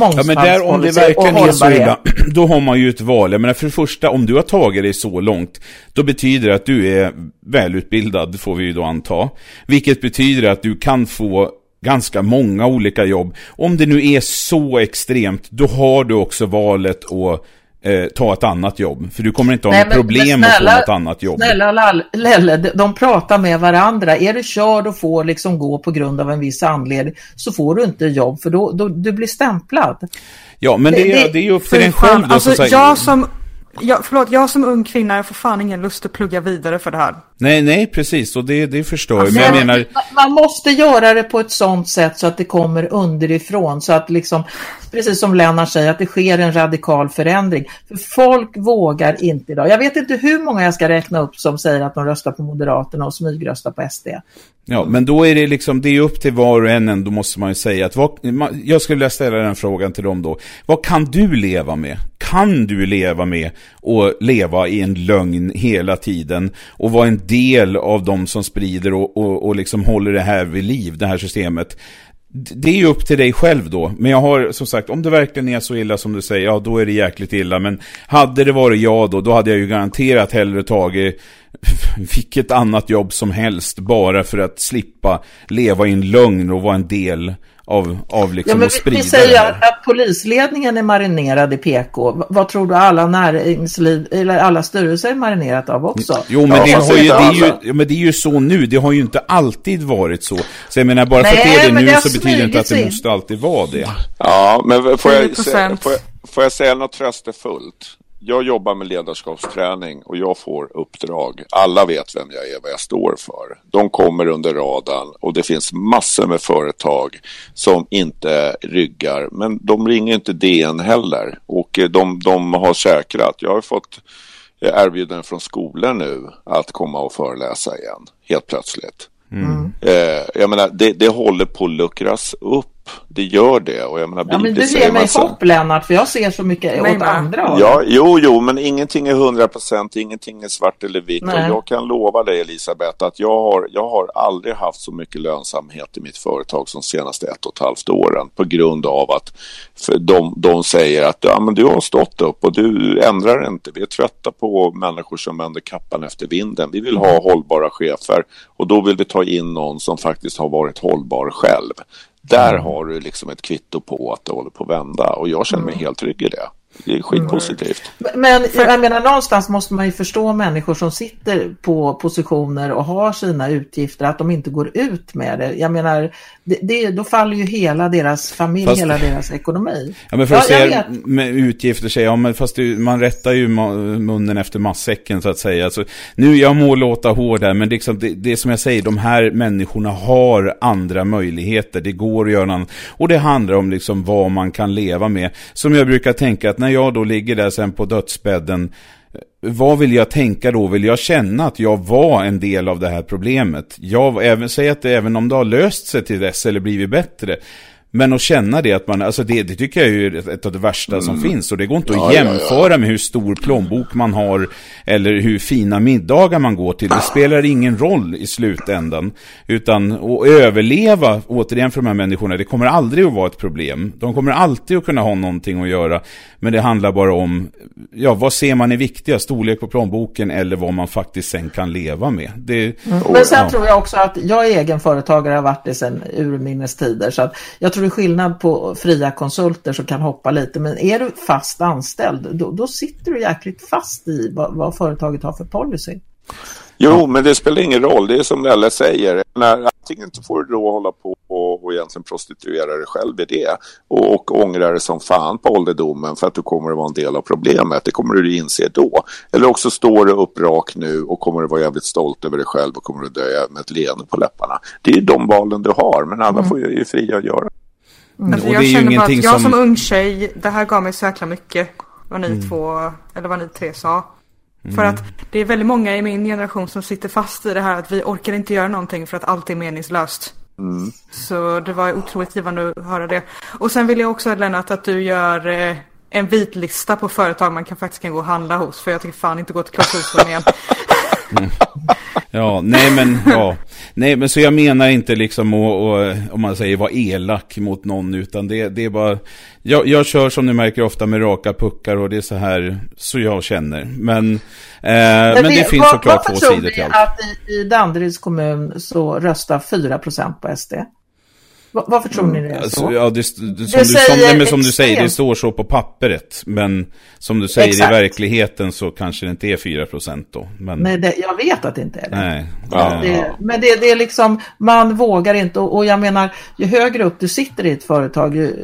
Speaker 4: Ja men där om det verkligen är så illa, då har man ju ett val. Jag menar för det första, om du har tagit dig så långt, då betyder det att du är välutbildad, får vi ju då anta. Vilket betyder att du kan få ganska många olika jobb. Om det nu är så extremt, då har du också valet att eh, ta ett annat jobb. För du kommer inte ha
Speaker 7: Nej,
Speaker 4: något problem
Speaker 7: men
Speaker 4: att få
Speaker 7: snälla-
Speaker 4: något annat jobb.
Speaker 7: Snälla Lelle, de, pratar med varandra. Är du körd och får liksom gå på grund av en viss anledning så får du inte jobb för då, då du blir stämplad.
Speaker 4: Ja, men det,
Speaker 7: Det-
Speaker 4: är-
Speaker 7: det-
Speaker 4: det är ju upp till
Speaker 6: fan,
Speaker 4: själv då.
Speaker 6: alltså, jag som, jag, förlåt, jag som ung kvinna, jag får fan ingen lust att plugga vidare för det här.
Speaker 4: Nej, nej, precis. Och det, det förstår jag.
Speaker 6: Alltså,
Speaker 4: Men jag
Speaker 6: jag-
Speaker 4: menar...
Speaker 7: Man- Man måste göra det på ett sånt sätt så att det kommer underifrån. Så att liksom, precis som Lennart säger, att det sker en radikal förändring. För folk vågar inte idag. Jag vet inte hur många jag ska räkna upp som säger att de röstar på Moderaterna och smygröstar på SD.
Speaker 4: Ja, men då är det liksom, det är upp till var och en, ändå måste man ju säga att vad, jag skulle vilja ställa den frågan till dem då. Vad kan du leva med? Kan du leva med att leva i en lögn hela tiden och vara en del av de som sprider och, och, och liksom håller det här vid liv, det här systemet? Det är ju upp till dig själv då. Men jag har som sagt, om det verkligen är så illa som du säger, ja då är det jäkligt illa. Men hade det varit jag då, då hade jag ju garanterat hellre tagit vilket annat jobb som helst bara för att slippa leva i en lögn och vara en del av, av liksom
Speaker 7: Ja, men
Speaker 4: att
Speaker 7: vi,
Speaker 4: sprida
Speaker 7: vi säger
Speaker 4: det här.
Speaker 7: att, att polisledningen är marinerad i PK. Vad tror du alla näringsliv, eller alla styrelser är marinerat av också?
Speaker 4: Jo, men,
Speaker 5: Ja,
Speaker 4: det, har ju, det, är ju, ja, men det är ju så nu. Det har ju inte alltid varit så. Så jag menar, bara för att
Speaker 7: Nej,
Speaker 4: det är det nu
Speaker 7: det
Speaker 4: så betyder det inte att det måste alltid vara det.
Speaker 5: Ja, men får jag,
Speaker 6: 10%.
Speaker 5: säga, får, jag, får jag säga något tröstefullt? Jag jobbar med ledarskapsträning och jag får uppdrag. Alla vet vem jag är, vad jag står för. De kommer under radarn och det finns massor med företag som inte ryggar. Men de ringer inte DN heller och eh, de, de har säkrat. Jag har fått eh, erbjudanden från skolor nu att komma och föreläsa igen, helt plötsligt. Eh, jag menar, det, det håller på att luckras upp. Det gör det. Och jag menar,
Speaker 7: Ja, men
Speaker 5: det
Speaker 7: du ger mig
Speaker 5: så-
Speaker 7: hopp Lennart, för jag ser så mycket
Speaker 6: Mig
Speaker 7: åt andra håll.
Speaker 5: Ja, jo, jo, men ingenting är hundra procent, ingenting är svart eller vitt. Och
Speaker 7: Nej.
Speaker 5: jag kan lova dig Elisabeth att jag har, jag har aldrig haft så mycket lönsamhet i mitt företag som senaste ett och ett halvt åren på grund av att för de, de säger att ja, men du har stått upp och du ändrar inte. Vi är trötta på människor som vänder kappan efter vinden. Vi vill ha hållbara chefer och då vill vi ta in någon som faktiskt har varit hållbar själv. Där har du liksom ett kvitto på att det håller på att vända och jag känner mig helt trygg i det. Det är skitpositivt.
Speaker 7: Men jag menar någonstans måste man ju förstå människor som sitter på positioner och har sina utgifter att de inte går ut med det. Jag menar, det, det, då faller ju hela deras familj,
Speaker 4: Fast-
Speaker 7: hela deras ekonomi.
Speaker 4: Ja, men för att
Speaker 7: Ja, jag
Speaker 4: säga med utgifter säger ja, men fast det, man rättar ju munnen efter matsäcken så att säga. Alltså, nu, jag må låta hård här, men liksom, det, det är som jag säger, de här människorna har andra möjligheter. Det går att göra något annat. Och det handlar om liksom vad man kan leva med. Som jag brukar tänka att när jag då ligger där sen på dödsbädden eh, vad vill jag tänka då? Vill jag känna att jag var en del av det här problemet? Jag, även, säg att det, även om det har löst sig till dess eller blivit bättre. Men att känna det att man, alltså det, det tycker jag är ju ett- av det värsta som finns. Och det går inte att
Speaker 5: Mm. Ja, ja, ja.
Speaker 4: jämföra med hur stor plånbok man har eller hur fina middagar man går till. Det spelar ingen roll i slutändan. Utan att överleva, återigen för de här människorna, det kommer aldrig att vara ett problem. De kommer alltid att kunna ha någonting att göra. Men det handlar bara om, ja, vad ser man är viktigast? Storlek på plånboken eller vad man faktiskt sen kan leva med. Det,
Speaker 7: Men sen
Speaker 4: ja.
Speaker 7: tror jag också att jag är egenföretagare, har varit det sedan urminnes tider. Så att jag tror det är skillnad på fria konsulter som kan hoppa lite. Men är du fast anställd, då, då sitter du jäkligt fast i vad, vad företaget har för policy.
Speaker 5: Jo, men det spelar ingen roll. Det är som Lelle säger. När, antingen får du då hålla på och, och egentligen prostituera dig själv i det och, och ångra dig som fan på ålderdomen för att du kommer att vara en del av problemet. Det kommer du inse då. Eller också står du upp rak nu och kommer att vara jävligt stolt över dig själv och kommer att dö med ett leende på läpparna. Det är ju de valen du har, men alla får ju, är ju fria att göra.
Speaker 6: Alltså,
Speaker 4: och
Speaker 6: jag känner bara att jag
Speaker 4: som-
Speaker 6: som ung tjej, det här gav mig så jäkla mycket. Vad ni
Speaker 4: Mm.
Speaker 6: två, eller vad ni tre sa. För att det är väldigt många i min generation som sitter fast i det här att vi orkar inte göra någonting för att allt är meningslöst. Så det var otroligt givande att höra det. Och sen vill jag också Lennart att du gör eh, en vit lista på företag man kan faktiskt kan gå och handla hos. För jag tycker fan inte gå till Clas Ohlson igen.
Speaker 4: Ja, nej men, ja. Nej men så jag menar inte liksom att, om man säger vara elak mot någon utan det, det är bara jag, jag kör som ni märker ofta med raka puckar och det är så här så jag känner. Men, eh, men det finns såklart två sidor till allt.
Speaker 7: att i, i Danderyds kommun så röstar 4% på SD? Va- Varför tror ni det är så?
Speaker 4: Alltså, ja, det, det, som, du, som, nej, som du säger, det står så på pappret. Men som du säger,
Speaker 7: Exakt.
Speaker 4: i verkligheten så kanske det inte är 4% då. Men,
Speaker 7: Nej, det, jag vet att det inte är det.
Speaker 4: nej.
Speaker 5: Ja.
Speaker 7: Det, men det, det är liksom, man vågar inte och, och jag menar, ju högre upp du sitter i ett företag, ju,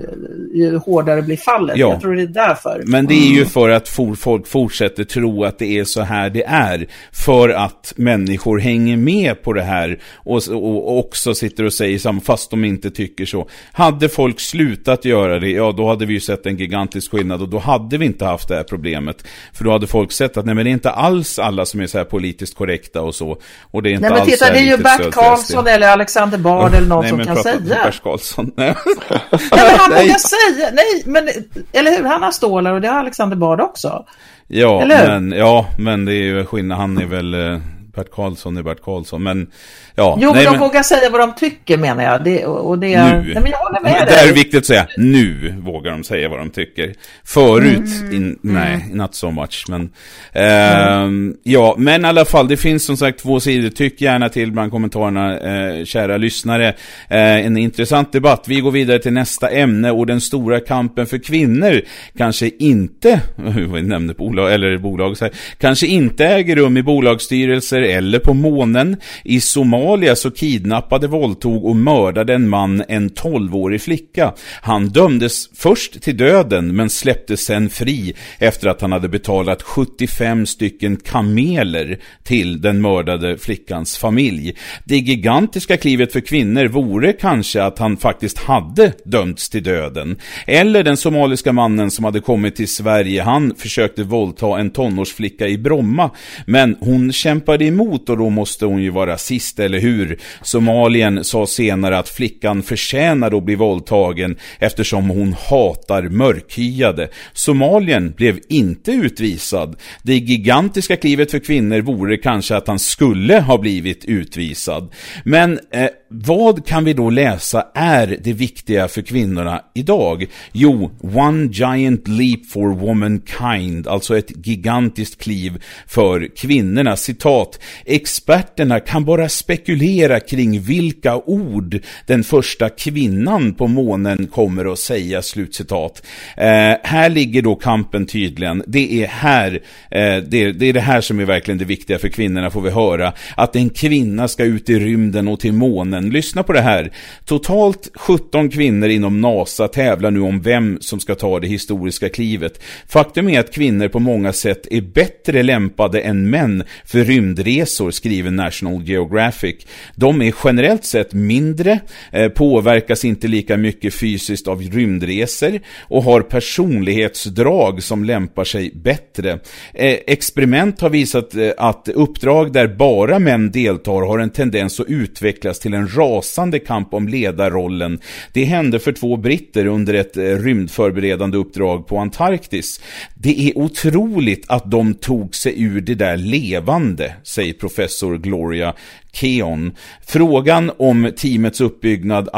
Speaker 7: ju hårdare blir fallet.
Speaker 4: Ja.
Speaker 7: Jag tror det är därför.
Speaker 4: Men det är ju för att for, folk fortsätter tro att det är så här det är. För att människor hänger med på det här och, och också sitter och säger samma, fast de inte tycker så. Hade folk slutat göra det, ja då hade vi ju sett en gigantisk skillnad och då hade vi inte haft det här problemet. För då hade folk sett att nej men det är inte alls alla som är så här politiskt korrekta och så. Och det är inte
Speaker 7: Nej men
Speaker 4: alls
Speaker 7: titta, det är ju Bert Karlsson eller Alexander Bard eller någon
Speaker 4: Nej,
Speaker 7: som
Speaker 4: men
Speaker 7: kan säga.
Speaker 4: inte Bert Karlsson. Nej.
Speaker 7: Nej, men han
Speaker 4: Nej.
Speaker 7: vågar säga, nej men, eller hur, han har stålar och det har Alexander Bard också.
Speaker 4: Ja, men, ja, men det är ju skillnad. Han är väl... eh, Bert Karlsson är Bert Karlsson, men... Ja,
Speaker 7: Jo,
Speaker 4: nej,
Speaker 7: men de vågar säga vad de tycker menar jag. Det, och det,
Speaker 4: nu.
Speaker 7: Nej, men jag håller med
Speaker 4: det här är
Speaker 7: dig.
Speaker 4: viktigt att säga. Nu vågar de säga vad de tycker. Förut,
Speaker 7: Mm.
Speaker 4: in, nej, not so much. Men, ehm, ja, men i alla fall, det finns som sagt två sidor. Tyck gärna till bland kommentarerna, eh, kära lyssnare. Eh, en intressant debatt. Vi går vidare till nästa ämne och den stora kampen för kvinnor kanske inte, vi nämnde bolag, eller bolag, så här, kanske inte äger rum i bolagsstyrelser eller på månen. I Somalia så kidnappade, våldtog och mördade en man en 12-årig flicka. Han dömdes först till döden men släpptes sen fri efter att han hade betalat 75 stycken kameler till den mördade flickans familj. Det gigantiska klivet för kvinnor vore kanske att han faktiskt hade dömts till döden. Eller den somaliska mannen som hade kommit till Sverige, han försökte våldta en tonårsflicka i Bromma. Men hon kämpade emot och då måste hon ju vara sist, eller hur? Somalien sa senare att flickan förtjänar att bli våldtagen eftersom hon hatar mörkhyade. Somalien blev inte utvisad. Det gigantiska klivet för kvinnor vore kanske att han skulle ha blivit utvisad. Men eh, vad kan vi då läsa är det viktiga för kvinnorna idag? Jo, One Giant Leap for Womankind, alltså ett gigantiskt kliv för kvinnorna. Citat, experterna kan bara spekulera kring vilka ord den första kvinnan på månen kommer att säga, slutcitat. Eh, här ligger då kampen tydligen. Det är här, eh, det, det är det här som är verkligen det viktiga för kvinnorna, får vi höra. Att en kvinna ska ut i rymden och till månen. Lyssna på det här. Totalt 17 kvinnor inom NASA tävlar nu om vem som ska ta det historiska klivet. Faktum är att kvinnor på många sätt är bättre lämpade än män för rymdresor, skriver National Geographic. De är generellt sett mindre, eh, påverkas inte lika mycket fysiskt av rymdresor och har personlighetsdrag som lämpar sig bättre. Eh, experiment har visat eh, att uppdrag där bara män deltar har en tendens att utvecklas till en rasande kamp om ledarrollen. Det hände för två britter under ett eh, rymdförberedande uppdrag på Antarktis. Det är otroligt att de tog sig ur det där levande, säger professor Gloria Keon. Frågan om teamets uppbyggnad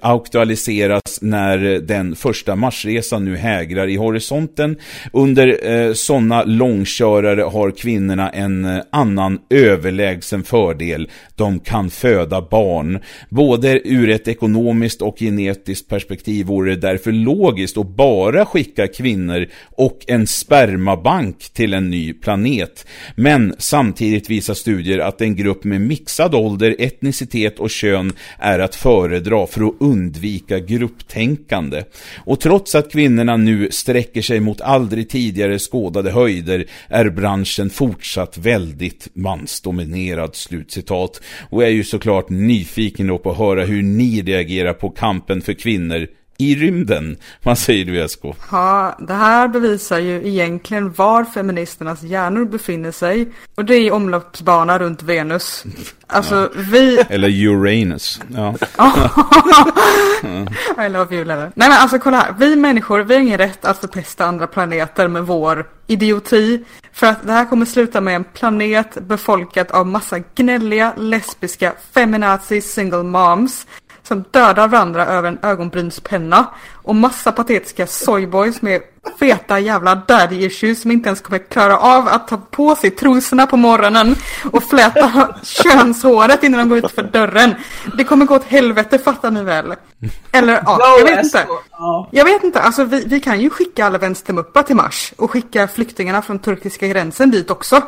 Speaker 4: aktualiseras när eh, den första Marsresan nu hägrar i horisonten. Under eh, sådana långkörare har kvinnorna en eh, annan överlägsen fördel. De kan föda barn. Både ur ett ekonomiskt och genetiskt perspektiv vore det därför logiskt att bara skicka kvinnor och en spermabank till en ny planet. Men samtidigt visar studier att en grupp med mixad ålder, etnicitet och kön är att föredra för att undvika grupptänkande. Och trots att kvinnorna nu sträcker sig mot aldrig tidigare skådade höjder är branschen fortsatt väldigt mansdominerad, slutcitat. Och jag är ju såklart nyfiken på att höra hur ni reagerar på kampen för kvinnor i rymden. Vad säger du Esko?
Speaker 6: Ja, det här bevisar ju egentligen var feministernas hjärnor befinner sig. Och det är i omloppsbana runt Venus. Alltså vi...
Speaker 4: Eller Uranus. Ja.
Speaker 6: I love you Lelle. Nej men alltså kolla här. Vi människor, vi har ingen rätt att förpesta andra planeter med vår idioti. För att det här kommer sluta med en planet befolkat av massa gnälliga, lesbiska, feminazi single moms. Som dödar varandra över en ögonbrynspenna. Och massa patetiska soyboys med feta jävla daddy issues som inte ens kommer klara av att ta på sig trosorna på morgonen och fläta könshåret innan de går ut för dörren. Det kommer gå åt helvete fattar ni väl? Eller ja, jag vet inte. Jag vet inte, alltså vi, vi kan ju skicka alla vänstermuppar till Mars och skicka flyktingarna från turkiska gränsen dit också.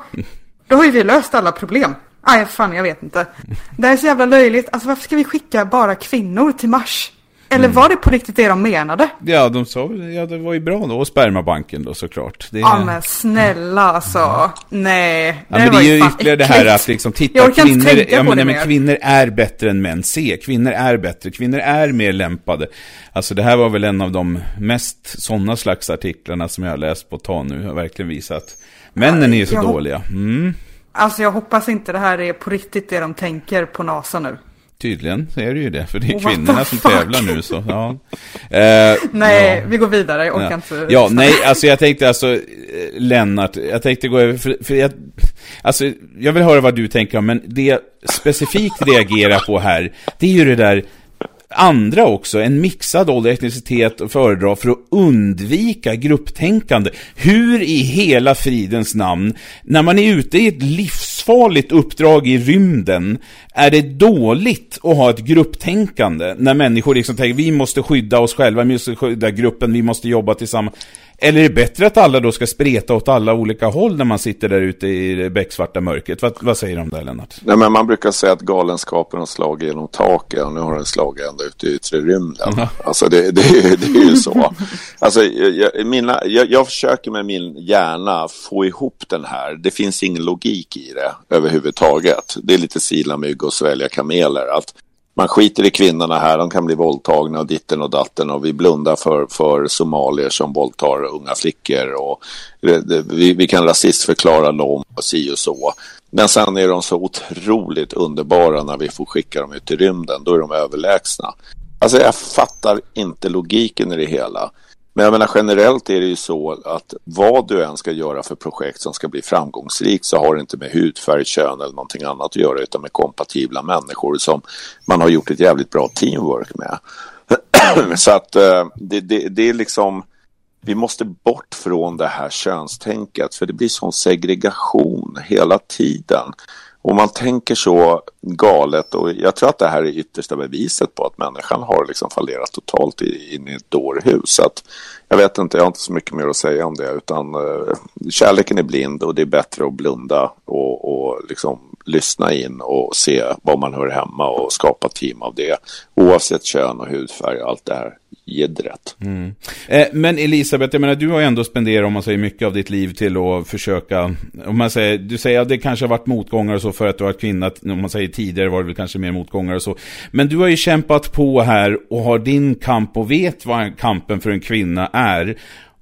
Speaker 6: Då har ju vi löst alla problem. Nej, fan jag vet inte. Det här är så jävla löjligt. Alltså varför ska vi skicka bara kvinnor till Mars? Eller var det på riktigt det de menade?
Speaker 4: Ja, de sa ja det var ju bra då. Och spermabanken då såklart. Det,
Speaker 6: Ja men snälla alltså. Nej.
Speaker 4: Ja, men det är ju ytterligare det här att liksom, titta, kvinnor, ja, men,
Speaker 6: det
Speaker 4: nej, men kvinnor är bättre än män. Se, kvinnor är bättre, kvinnor är mer lämpade. Alltså det här var väl en av de mest sådana slags artiklarna som jag har läst på tag nu. Har verkligen visat. Männen är ju så
Speaker 6: jag-
Speaker 4: dåliga. Mm,
Speaker 6: Alltså jag hoppas inte det här är på riktigt det de tänker på NASA nu.
Speaker 4: tydligen så är det ju det. För det är
Speaker 6: What
Speaker 4: kvinnorna som tävlar nu så, ja. Eh,
Speaker 6: Nej,
Speaker 4: ja.
Speaker 6: vi går vidare. Jag orkar
Speaker 4: Ja.
Speaker 6: inte.
Speaker 4: ja, nej, alltså jag tänkte alltså, eh, Lennart, jag tänkte gå över, för, för jag, alltså, jag vill höra vad du tänker om, men det jag specifikt reagerar på här, det är ju det där andra också, en mixad ålder, etnicitet och föredra för att undvika grupptänkande. Hur i hela fridens namn, när man är ute i ett livs livsfarligt uppdrag i rymden, är det dåligt att ha ett grupptänkande? När människor liksom tänker, vi måste skydda oss själva, vi måste skydda gruppen, vi måste jobba tillsammans. Eller är det bättre att alla då ska spreta åt alla olika håll när man sitter där ute i det becksvarta mörkret? Vad, vad säger du om det, Lennart?
Speaker 5: Nej, men man brukar säga att galenskapen har slagit genom taket och nu har den slagit ända ut i yttre rymden. Alltså det, det, är- det är ju så. Alltså, jag, mina, jag, jag försöker med min hjärna få ihop den här. Det finns ingen logik i det överhuvudtaget. Det är lite sila mygg och svälja kameler. Att man skiter i kvinnorna här, de kan bli våldtagna och ditten och datten och vi blundar för, för somalier som våldtar unga flickor och vi, vi kan rasistförklara dem och si och så. Men sen är de så otroligt underbara när vi får skicka dem ut i rymden, då är de överlägsna. Alltså jag fattar inte logiken i det hela. Men jag menar generellt är det ju så att vad du än ska göra för projekt som ska bli framgångsrikt så har det inte med hudfärg, kön eller någonting annat att göra utan med kompatibla människor som man har gjort ett jävligt bra teamwork med. så att eh, det, det, det är liksom vi måste bort från det här könstänket för det blir sån segregation hela tiden. Och man tänker så galet och jag tror att det här är yttersta beviset på att människan har liksom fallerat totalt in i ett dårhus. Så att jag vet inte, jag har inte så mycket mer att säga om det utan eh, kärleken är blind och det är bättre att blunda och, och liksom lyssna in och se var man hör hemma och skapa team av det. Oavsett kön och hudfärg och allt det här jedret.
Speaker 4: Eh, men Elisabeth, jag menar du har ändå spenderat, om man säger mycket av ditt liv till att försöka, om man säger, du säger att det kanske har varit motgångar och så för att du har varit kvinna, om man säger tidigare var det väl kanske mer motgångar och så. Men du har ju kämpat på här och har din kamp och vet vad kampen för en kvinna är.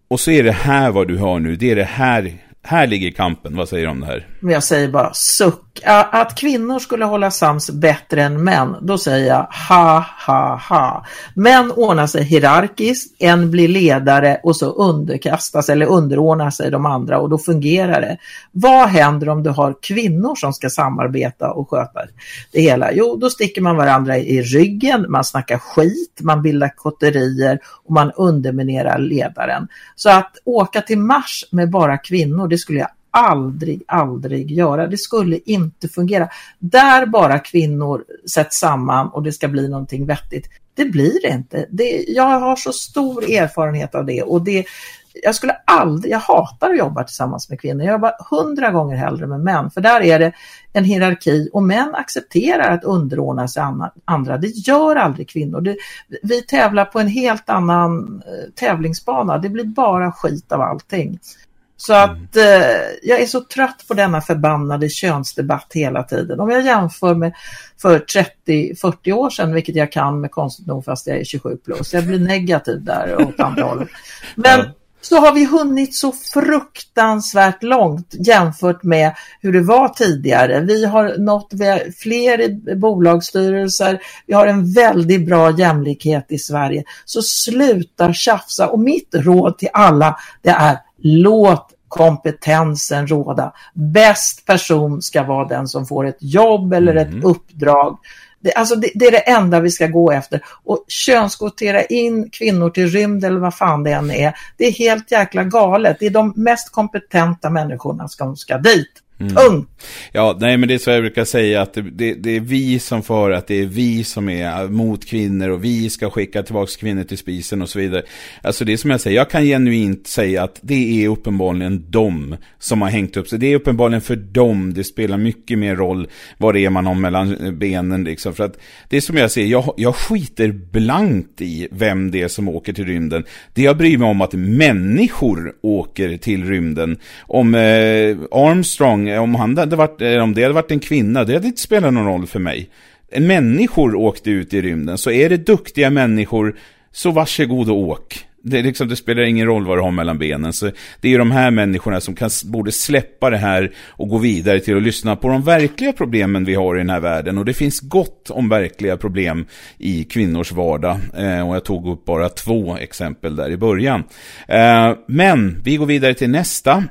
Speaker 4: Och så är det här vad du har nu, det är det här, här ligger kampen, vad säger du om det här?
Speaker 7: Men jag säger bara suck. Att kvinnor skulle hålla sams bättre än män, då säger jag ha, ha, ha. Män ordnar sig hierarkiskt, en blir ledare och så underkastas eller underordnar sig de andra och då fungerar det. Vad händer om du har kvinnor som ska samarbeta och sköta det hela? Jo, då sticker man varandra i ryggen, man snackar skit, man bildar kotterier och man underminerar ledaren. Så att åka till Mars med bara kvinnor, det skulle jag aldrig, aldrig göra. Det skulle inte fungera. Där bara kvinnor sätts samman och det ska bli någonting vettigt. Det blir det inte. Det, jag har så stor erfarenhet av det och det, jag skulle aldrig, jag hatar att jobba tillsammans med kvinnor. Jag jobbar hundra gånger hellre med män, för där är det en hierarki och män accepterar att underordna sig andra. Det gör aldrig kvinnor. Det, vi tävlar på en helt annan eh, tävlingsbana. Det blir bara skit av allting. Så att eh, jag är så trött på denna förbannade könsdebatt hela tiden. Om jag jämför med för 30-40 år sedan, vilket jag kan med konstigt nog fast jag är 27 plus. Jag blir negativ där åt andra hållet. Men så har vi hunnit så fruktansvärt långt jämfört med hur det var tidigare. Vi har nått vi har fler i bolagsstyrelser, vi har en väldigt bra jämlikhet i Sverige. Så sluta tjafsa och mitt råd till alla det är låt kompetensen råda. Bäst person ska vara den som får ett jobb eller ett uppdrag. Det, alltså det, det, är det enda vi ska gå efter. Och könskvotera in kvinnor till rymd eller vad fan det än är, det är helt jäkla galet. Det är de mest kompetenta människorna som ska dit. Mm. Punkt.
Speaker 4: Ja, nej men det är så jag brukar säga att det, det, det, är vi som för att det är vi som är mot kvinnor och vi ska skicka tillbaka kvinnor till spisen och så vidare. Alltså det är som jag säger, jag kan genuint säga att det är uppenbarligen de som har hängt upp sig. Det är uppenbarligen för dem det spelar mycket mer roll vad det är man har mellan benen liksom. För att det är som jag säger, jag, jag skiter blankt i vem det är som åker till rymden. Det jag bryr mig om att människor åker till rymden. Om eh, Armstrong om, han hade varit, om det hade varit en kvinna, det hade inte spelat någon roll för mig. Människor åkte ut i rymden, så är det duktiga människor, så varsågod och åk. Det, liksom, det spelar ingen roll vad du har mellan benen. Så det är ju de här människorna som kan, borde släppa det här och gå vidare till att lyssna på de verkliga problemen vi har i den här världen. Och det finns gott om verkliga problem i kvinnors vardag. Eh, och jag tog upp bara två exempel där i början. Eh, men vi går vidare till nästa.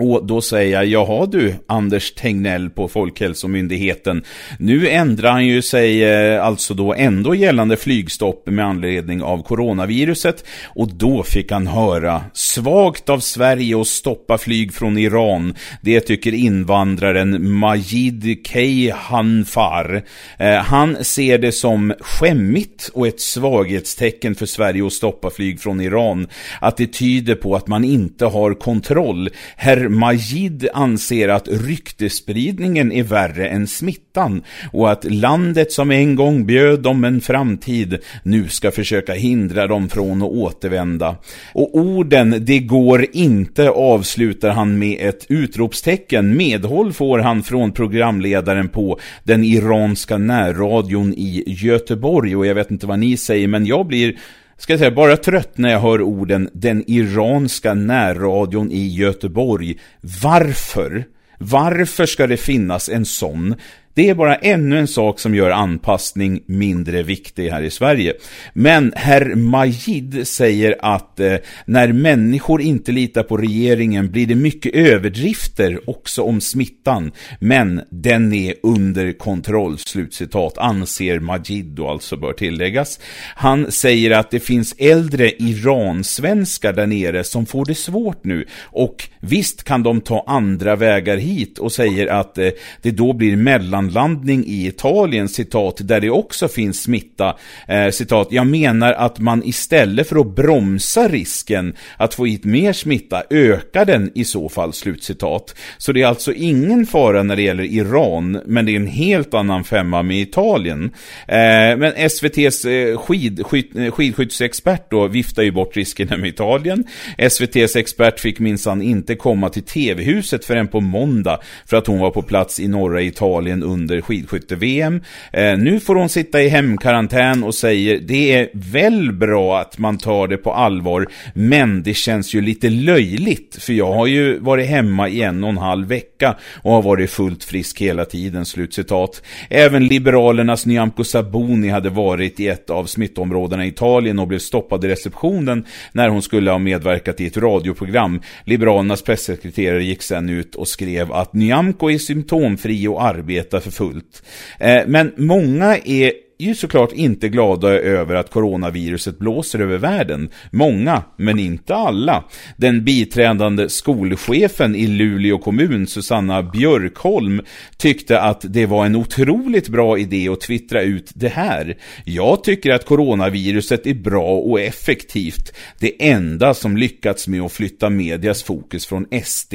Speaker 4: Och då säger jag, jaha du, Anders Tegnell på Folkhälsomyndigheten. Nu ändrar han ju sig eh, alltså då ändå gällande flygstopp med anledning av coronaviruset. Och då fick han höra, svagt av Sverige att stoppa flyg från Iran. Det tycker invandraren Majid Keyhanfar. Eh, han ser det som skämmigt och ett svaghetstecken för Sverige att stoppa flyg från Iran. Att det tyder på att man inte har kontroll. Herr Majid anser att ryktespridningen är värre än smittan och att landet som en gång bjöd dem en framtid nu ska försöka hindra dem från att återvända. Och orden ”det går inte” avslutar han med ett utropstecken. Medhåll får han från programledaren på den iranska närradion i Göteborg och jag vet inte vad ni säger men jag blir ska jag säga, bara trött när jag hör orden den iranska närradion i Göteborg. Varför? Varför ska det finnas en sån? Det är bara ännu en sak som gör anpassning mindre viktig här i Sverige. Men herr Majid säger att eh, när människor inte litar på regeringen blir det mycket överdrifter också om smittan. Men den är under kontroll, slutcitat, anser Majid då alltså bör tilläggas. Han säger att det finns äldre iransvenskar där nere som får det svårt nu. Och visst kan de ta andra vägar hit och säger att eh, det då blir mellan landning i Italien, citat, där det också finns smitta. Eh, citat, jag menar att man istället för att bromsa risken att få hit mer smitta, ökar den i så fall, slutcitat. Så det är alltså ingen fara när det gäller Iran, men det är en helt annan femma med Italien. Eh, men SVTs eh, skid, skid, eh, skidskyttsexpert då viftar ju bort riskerna med Italien. SVTs expert fick minsann inte komma till TV-huset förrän på måndag för att hon var på plats i norra Italien under skidskytte-VM. Eh, nu får hon sitta i hemkarantän och säger det är väl bra att man tar det på allvar, men det känns ju lite löjligt, för jag har ju varit hemma i en och en halv vecka och har varit fullt frisk hela tiden, slutcitat. Även Liberalernas Nyamko Sabuni hade varit i ett av smittområdena i Italien och blev stoppad i receptionen när hon skulle ha medverkat i ett radioprogram. Liberalernas pressekreterare gick sen ut och skrev att Nyamko är symptomfri och arbetar för fullt. Eh, men många är ju såklart inte glada över att coronaviruset blåser över världen. Många, men inte alla. Den biträdande skolchefen i Luleå kommun, Susanna Björkholm, tyckte att det var en otroligt bra idé att twittra ut det här. Jag tycker att coronaviruset är bra och effektivt. Det enda som lyckats med att flytta medias fokus från SD.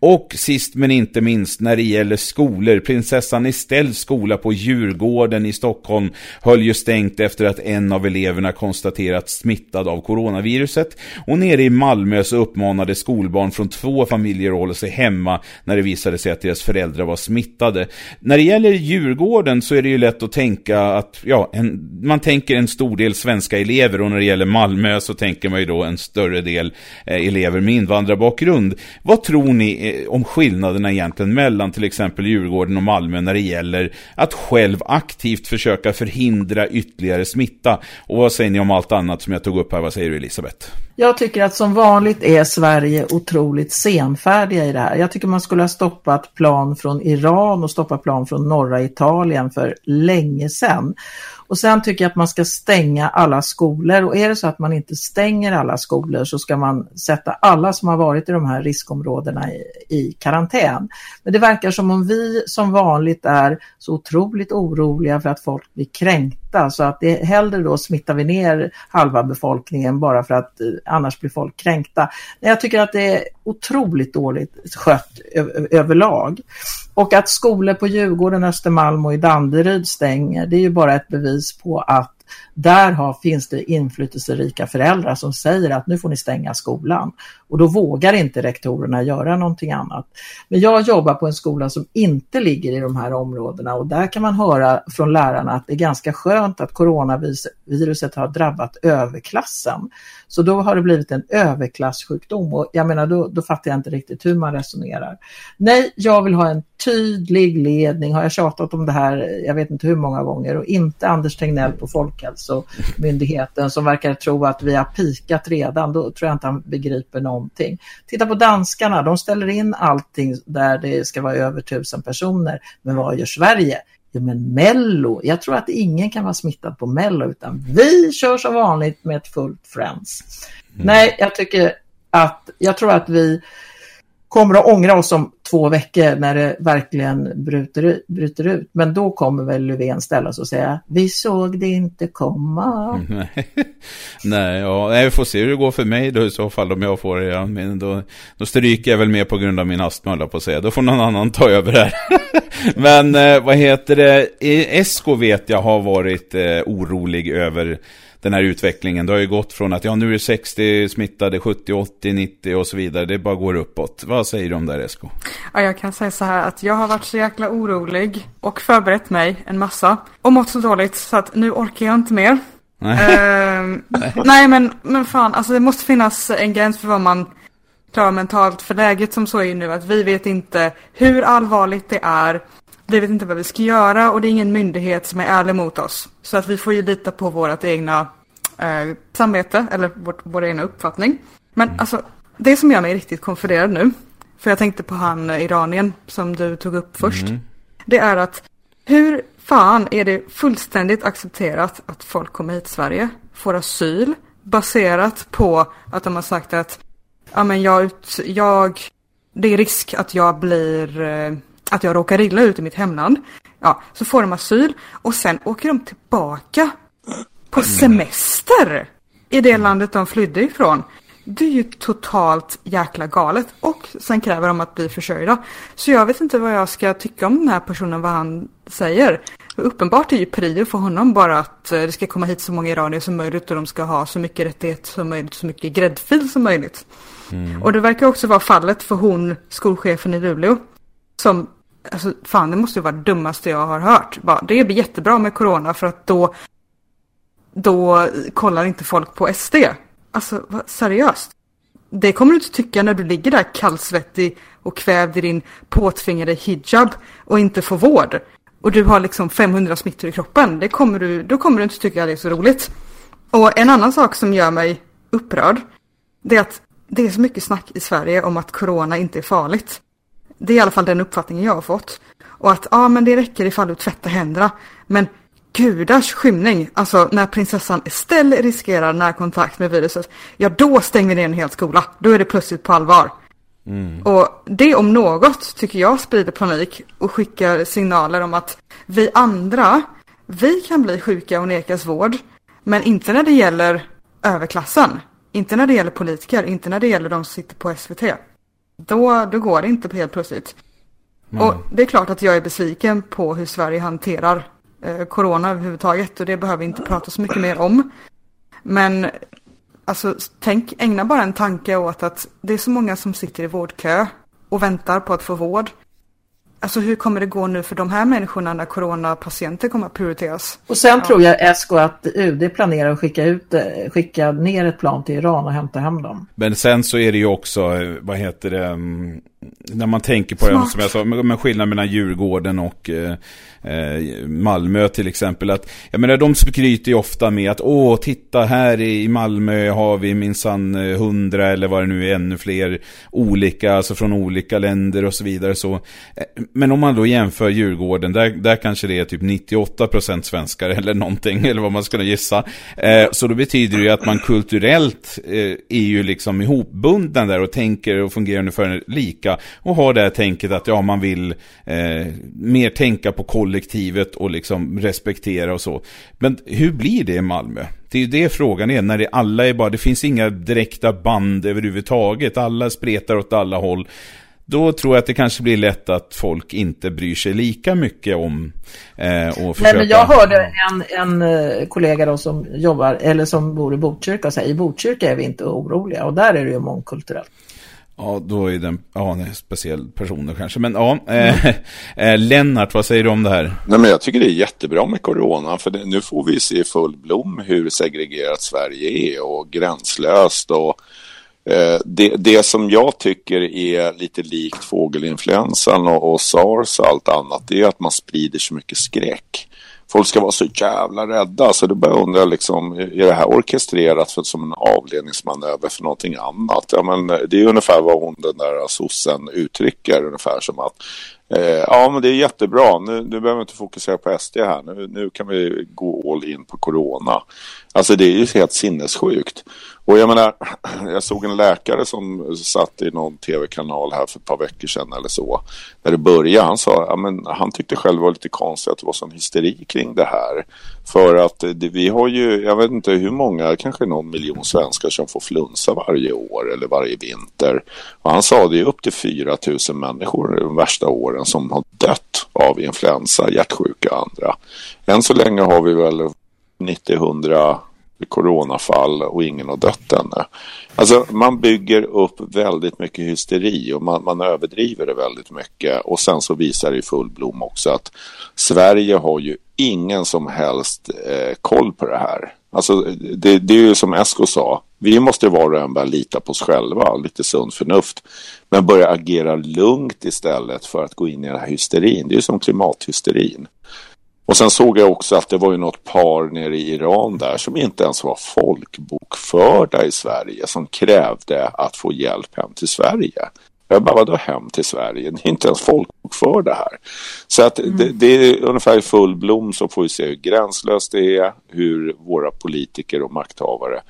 Speaker 4: Och sist men inte minst när det gäller skolor, prinsessan Estelles skola på Djurgården i Stockholm höll ju stängt efter att en av eleverna konstaterats smittad av coronaviruset. Och nere i Malmö så uppmanade skolbarn från två familjer att hålla sig hemma när det visade sig att deras föräldrar var smittade. När det gäller Djurgården så är det ju lätt att tänka att, ja, en, man tänker en stor del svenska elever och när det gäller Malmö så tänker man ju då en större del eh, elever med invandrarbakgrund. Vad tror ni eh, om skillnaderna egentligen mellan till exempel Djurgården och Malmö när det gäller att själv aktivt försöka förhindra ytterligare smitta? Och vad säger ni om allt annat som jag tog upp här? Vad säger du Elisabeth?
Speaker 7: Jag tycker att som vanligt är Sverige otroligt senfärdiga i det här. Jag tycker man skulle ha stoppat plan från Iran och stoppat plan från norra Italien för länge sedan. Och sen tycker jag att man ska stänga alla skolor och är det så att man inte stänger alla skolor så ska man sätta alla som har varit i de här riskområdena i, i karantän. Men det verkar som om vi som vanligt är så otroligt oroliga för att folk blir kränkta så att det hellre då smittar vi ner halva befolkningen bara för att eh, annars blir folk kränkta. Jag tycker att det är otroligt dåligt skött överlag. Och att skolor på Djurgården, Östermalm och i Danderyd stänger, det är ju bara ett bevis på att där har, finns det inflytelserika föräldrar som säger att nu får ni stänga skolan. Och då vågar inte rektorerna göra någonting annat. Men jag jobbar på en skola som inte ligger i de här områdena och där kan man höra från lärarna att det är ganska skönt att coronaviruset har drabbat överklassen. Så då har det blivit en överklassjukdom och jag menar då, då fattar jag inte riktigt hur man resonerar. Nej, jag vill ha en tydlig ledning, har jag tjatat om det här jag vet inte hur många gånger och inte Anders Tegnell på Folkhälsomyndigheten som verkar tro att vi har pikat redan, då tror jag inte han begriper någonting. Titta på danskarna, de ställer in allting där det ska vara över tusen personer, men vad gör Sverige? Jo men Mello, jag tror att ingen kan vara smittad på Mello utan vi kör som vanligt med ett fullt Friends. Mm. Nej, jag tycker att, jag tror att vi kommer att ångra oss om två veckor när det verkligen bryter, bryter ut. Men då kommer väl Löfven ställa sig och säga vi såg det inte komma.
Speaker 4: Nej, ja, vi får se hur det går för mig då i så fall om jag får det. Ja. Men då, då stryker jag väl med på grund av min astma på att säga. Då får någon annan ta över här. Men eh, vad heter det? Esko vet jag har varit eh, orolig över den här utvecklingen. Det har ju gått från att ja, nu är det 60 smittade, 70, 80, 90 och så vidare. Det bara går uppåt. Vad säger du om det här Esko?
Speaker 6: Ja, jag kan säga så här att jag har varit så jäkla orolig och förberett mig en massa och mått så dåligt så att nu orkar jag inte mer. Nej, uh, nej men, men fan, alltså det måste finnas en gräns för vad man klarar mentalt. För läget som så är nu att vi vet inte hur allvarligt det är. Vi vet inte vad vi ska göra och det är ingen myndighet som är ärlig mot oss. Så att vi får ju lita på vårt egna eh, samvete eller vårt, vår egna uppfattning. Men mm. alltså, det som gör mig riktigt konfunderad nu, för jag tänkte på han eh, iranien som du tog upp först, mm. det är att hur fan är det fullständigt accepterat att folk kommer hit till Sverige, får asyl, baserat på att de har sagt att ja, men jag, jag, det är risk att jag blir eh, att jag råkar illa ut i mitt hemland. Ja, så får de asyl och sen åker de tillbaka på semester i det landet de flydde ifrån. Det är ju totalt jäkla galet. Och sen kräver de att bli försörjda. Så jag vet inte vad jag ska tycka om den här personen, vad han säger. Uppenbart är ju prio för honom bara att eh, det ska komma hit så många iranier som möjligt och de ska ha så mycket rättigheter som möjligt, så mycket gräddfil som möjligt. Mm. Och det verkar också vara fallet för hon, skolchefen i Luleå, som Alltså fan det måste ju vara det dummaste jag har hört. Bara, det blir jättebra med corona för att då då kollar inte folk på SD. Alltså vad, seriöst. Det kommer du inte tycka när du ligger där kallsvettig och kvävd i din påtvingade hijab och inte får vård. Och du har liksom 500 smittor i kroppen. Det kommer du, då kommer du inte tycka det är så roligt. Och en annan sak som gör mig upprörd. Det är att det är så mycket snack i Sverige om att corona inte är farligt. Det är i alla fall den uppfattningen jag har fått. Och att ja, men det räcker ifall du tvättar händerna. Men gudars skymning, alltså när prinsessan Estelle riskerar närkontakt med viruset, ja då stänger vi ner en hel skola. Då är det plötsligt på allvar. Mm. Och det om något tycker jag sprider panik och skickar signaler om att vi andra, vi kan bli sjuka och nekas vård, men inte när det gäller överklassen. Inte när det gäller politiker, inte när det gäller de som sitter på SVT. Då, då går det inte helt plötsligt. Mm. Och det är klart att jag är besviken på hur Sverige hanterar corona överhuvudtaget och det behöver vi inte prata så mycket mer om. Men alltså, tänk, ägna bara en tanke åt att det är så många som sitter i vårdkö och väntar på att få vård. Alltså hur kommer det gå nu för de här människorna när coronapatienter kommer att prioriteras?
Speaker 7: Och sen ja. tror jag Esko att UD planerar att skicka, ut, eh, skicka ner ett plan till Iran och hämta hem dem.
Speaker 4: Men sen så är det ju också, eh, vad heter det, mm, när man tänker på det, som jag sa, med skillnad mellan Djurgården och eh, eh, Malmö till exempel. Att, jag menar, de skryter ju ofta med att åh, titta här i Malmö har vi minsann eh, hundra eller vad det nu är, ännu fler olika, alltså från olika länder och så vidare. Så, eh, men om man då jämför Djurgården, där, där kanske det är typ 98% svenskar eller någonting, eller vad man ska gissa. Eh, så då betyder det ju att man kulturellt eh, är ju liksom ihopbundna där och tänker och fungerar ungefär lika. Och har det här tänket att ja, man vill eh, mer tänka på kollektivet och liksom respektera och så. Men hur blir det i Malmö? Det är ju det frågan är, när det alla är bara, det finns inga direkta band överhuvudtaget, alla spretar åt alla håll. Då tror jag att det kanske blir lätt att folk inte bryr sig lika mycket om eh, och försöka...
Speaker 7: Nej, men jag hörde en, en eh, kollega då som jobbar, eller som bor i Botkyrka, säga i Botkyrka är vi inte oroliga och där är det ju mångkulturellt.
Speaker 4: Ja, då är den, ja, en speciell person kanske. Men ja, mm. eh, Lennart, vad säger du om det här?
Speaker 5: Nej, men jag tycker det är jättebra med corona, för det, nu får vi se i full blom hur segregerat Sverige är och gränslöst. Och, eh, det, det som jag tycker är lite likt fågelinfluensan och, och sars och allt annat, det är att man sprider så mycket skräck folk ska vara så jävla rädda. Så då börjar jag undra, liksom, är det här orkestrerat för, som en avledningsmanöver för någonting annat? Ja, men det är ungefär vad hon, den där sossen uttrycker, ungefär som att eh, ja, men det är jättebra. Nu, nu behöver vi inte fokusera på SD här. Nu, nu kan vi gå all in på corona. Alltså det är ju helt sinnessjukt. Och jag menar, jag såg en läkare som satt i någon tv-kanal här för ett par veckor sedan eller så. När det började, han sa, ja, men han tyckte själv det var lite konstigt att det var sån hysteri kring det här. För att eh, det, vi har ju, jag vet inte hur många, kanske någon miljon svenskar som får flunsa varje år eller varje vinter. Och han sa det är upp till 4 000 människor de värsta åren som har dött av influensa, hjärtsjuka och andra. Än så länge har vi väl 90-100 coronafall och ingen har dött ännu. Alltså man bygger upp väldigt mycket hysteri och man, man överdriver det väldigt mycket och sen så visar det i full blom också att Sverige har ju ingen som helst eh, koll på det här. Alltså det, det är ju som Esko sa, vi måste var och en börja lita på oss själva, lite sunt förnuft. Men börja agera lugnt istället för att gå in i den här hysterin. Det är ju som klimathysterin. Och sen såg jag också att det var ju något par nere i Iran där som inte ens var folkbokförda i Sverige som krävde att få hjälp hem till Sverige. Jag bara, vadå hem till Sverige? Det är inte ens folkbokförda här. Så att mm. det, det, är ungefär i full blom så får vi se hur gränslöst det är, hur våra politiker och makthavare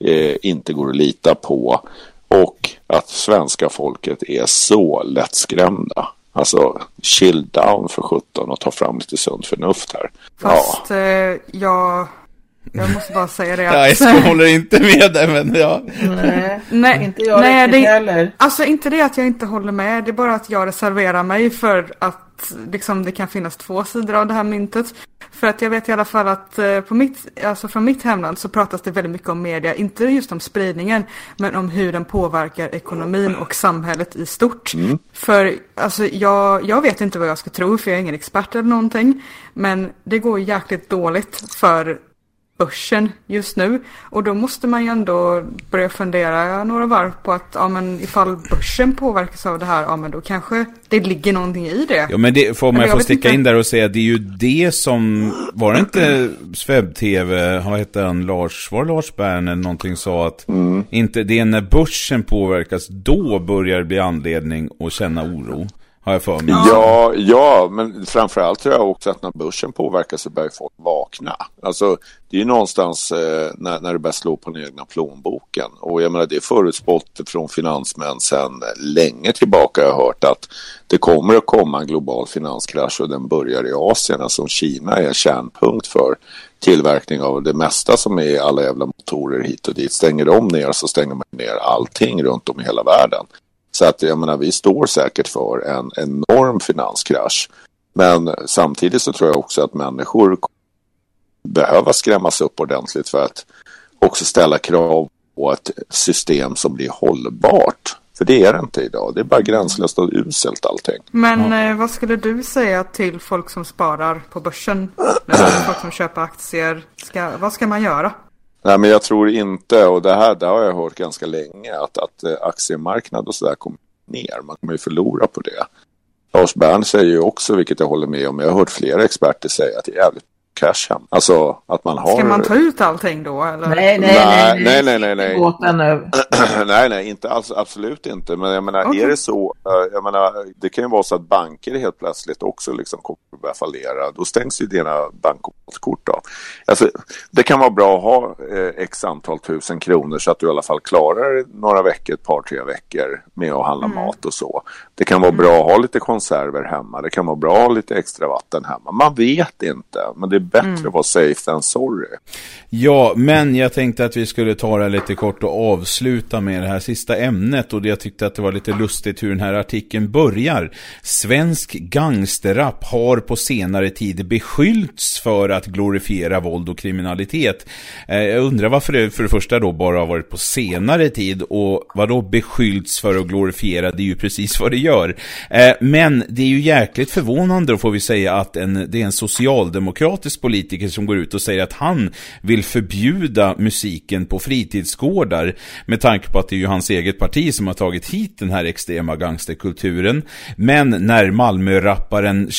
Speaker 5: eh, inte går att lita på och att svenska folket är så lättskrämda. Alltså chill down för 17 och ta fram lite sunt förnuft här.
Speaker 6: Fast ja. eh, jag, jag måste bara säga det
Speaker 4: att... jag håller inte med dig men ja.
Speaker 7: Nej, nej inte jag nej,
Speaker 6: det,
Speaker 7: heller.
Speaker 6: Alltså inte det att jag inte håller med, det är bara att jag reserverar mig för att liksom, det kan finnas två sidor av det här myntet. För att jag vet i alla fall att eh, på mitt, alltså från mitt hemland så pratas det väldigt mycket om media, inte just om spridningen, men om hur den påverkar ekonomin och samhället i stort. Mm. För alltså, jag, jag vet inte vad jag ska tro, för jag är ingen expert eller någonting, men det går jäkligt dåligt för börsen just nu. Och då måste man ju ändå börja fundera några varv på att ja, men ifall börsen påverkas av det här, ja men då kanske det ligger någonting i det.
Speaker 4: Ja men det får man få sticka inte. in där och säga, det är ju det som, var det inte Sveb-TV, vad hette han, Lars, var det Lars Bern eller någonting sa att mm. inte, det är när börsen påverkas, då börjar det bli anledning att känna oro har jag för mig.
Speaker 5: Ja, ja, men framförallt tror jag också att när börsen påverkas så börjar folk vakna. Alltså, det är ju någonstans eh, när, när det börjar slå på den egna plånboken. Och jag menar, det är förutspått från finansmän sedan länge tillbaka. Jag har hört att det kommer att komma en global finanskrasch och den börjar i Asien. Alltså Kina är en kärnpunkt för tillverkning av det mesta som är alla jävla motorer hit och dit. Stänger de ner så stänger man ner allting runt om i hela världen. Så att jag menar, vi står säkert för en enorm finanskrasch. Men samtidigt så tror jag också att människor behöver skrämmas upp ordentligt för att också ställa krav på ett system som blir hållbart. För det är det inte idag. Det är bara gränslöst och uselt allting.
Speaker 6: Men eh, vad skulle du säga till folk som sparar på börsen? folk som köper aktier. Ska, vad ska man göra?
Speaker 5: Nej, men jag tror inte, och det här det har jag hört ganska länge, att, att eh, aktiemarknad och sådär kommer ner. Man kommer ju förlora på det. Lars Bern säger ju också, vilket jag håller med om, jag har hört flera experter säga att det är jävligt cash hem. Alltså att man har...
Speaker 6: Ska man ta ut allting då eller?
Speaker 7: Nej, nej,
Speaker 5: Nej,
Speaker 7: nej.
Speaker 5: nej, nej, nej, nej. Nej, nej, inte alls, absolut inte. Men jag menar,
Speaker 6: Okej.
Speaker 5: är det så, eh, jag menar, det kan ju vara så att banker helt plötsligt också liksom kommer att börja fallera. Då stängs ju dina bankkort av. Alltså, det kan vara bra att ha eh, x antal tusen kronor så att du i alla fall klarar några veckor, ett par, tre veckor med att handla mat och så. Det kan vara bra att ha lite konserver hemma. Det kan vara bra att ha lite extra vatten hemma. Man vet inte, men det bättre att vara safe than sorry.
Speaker 4: Ja, men jag tänkte att vi skulle ta det lite kort och avsluta med det här sista ämnet och jag tyckte att det var lite lustigt hur den här artikeln börjar. Svensk gangsterrap har på senare tid beskyllts för att glorifiera våld och kriminalitet. Eh, Jag undrar varför det för det första då bara har varit på senare tid och vad då beskyllts för att glorifiera, det är ju precis vad det gör. Eh, Men det är ju jäkligt förvånande då får vi säga att en, det är en socialdemokratisk politiker som går ut och säger att han vill förbjuda musiken på fritidsgårdar med tanke på att det är ju hans eget parti som har tagit hit den här extrema gangsterkulturen. Men när Malmö-rapparen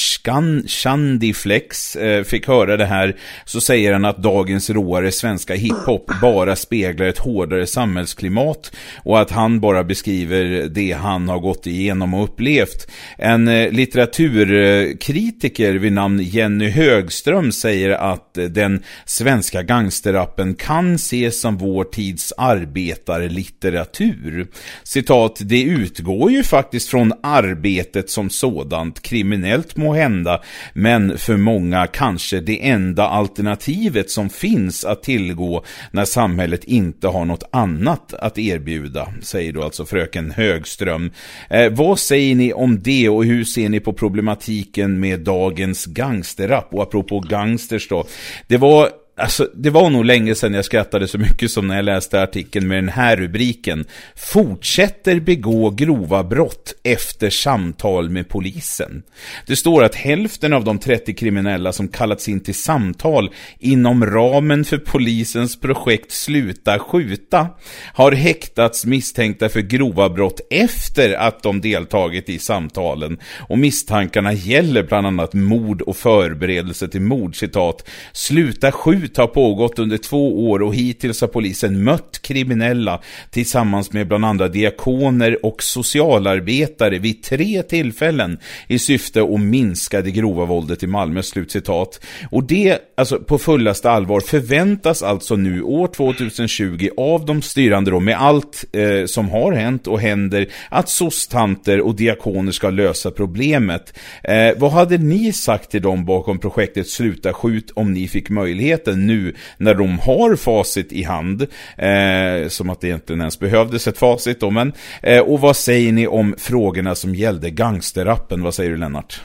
Speaker 4: Shandiflex eh, fick höra det här så säger han att dagens råare svenska hiphop bara speglar ett hårdare samhällsklimat och att han bara beskriver det han har gått igenom och upplevt. En eh, litteraturkritiker vid namn Jenny Högström säger att eh, den svenska gangsterrappen kan ses som vår tids arbetarlitteratur. Citat, det utgår ju faktiskt från arbetet som sådant, kriminellt må hända, men för många kanske det enda alternativet som finns att tillgå när samhället inte har något annat att erbjuda, säger då alltså fröken Högström. Eh, vad säger ni om det och hur ser ni på problematiken med dagens gangsterrap? Och apropå gangsters då, det var Alltså, det var nog länge sedan jag skrattade så mycket som när jag läste artikeln med den här rubriken. Fortsätter begå grova brott efter samtal med polisen. Det står att hälften av de 30 kriminella som kallats in till samtal inom ramen för polisens projekt Sluta skjuta har häktats misstänkta för grova brott efter att de deltagit i samtalen. Och misstankarna gäller bland annat mord och förberedelse till mord. Citat. Sluta skjut har pågått under två år och hittills har polisen mött kriminella tillsammans med bland andra diakoner och socialarbetare vid tre tillfällen i syfte att minska det grova våldet i Malmö. Slutcitat. Och det, alltså på fullaste allvar, förväntas alltså nu år 2020 av de styrande då med allt eh, som har hänt och händer att sostanter och diakoner ska lösa problemet. Eh, vad hade ni sagt till dem bakom projektet Sluta skjut om ni fick möjligheten nu när de har facit i hand? Eh, som att det egentligen ens behövdes ett facit då, men eh, och vad säger ni om frågorna som gällde gangsterrappen? Vad säger du Lennart?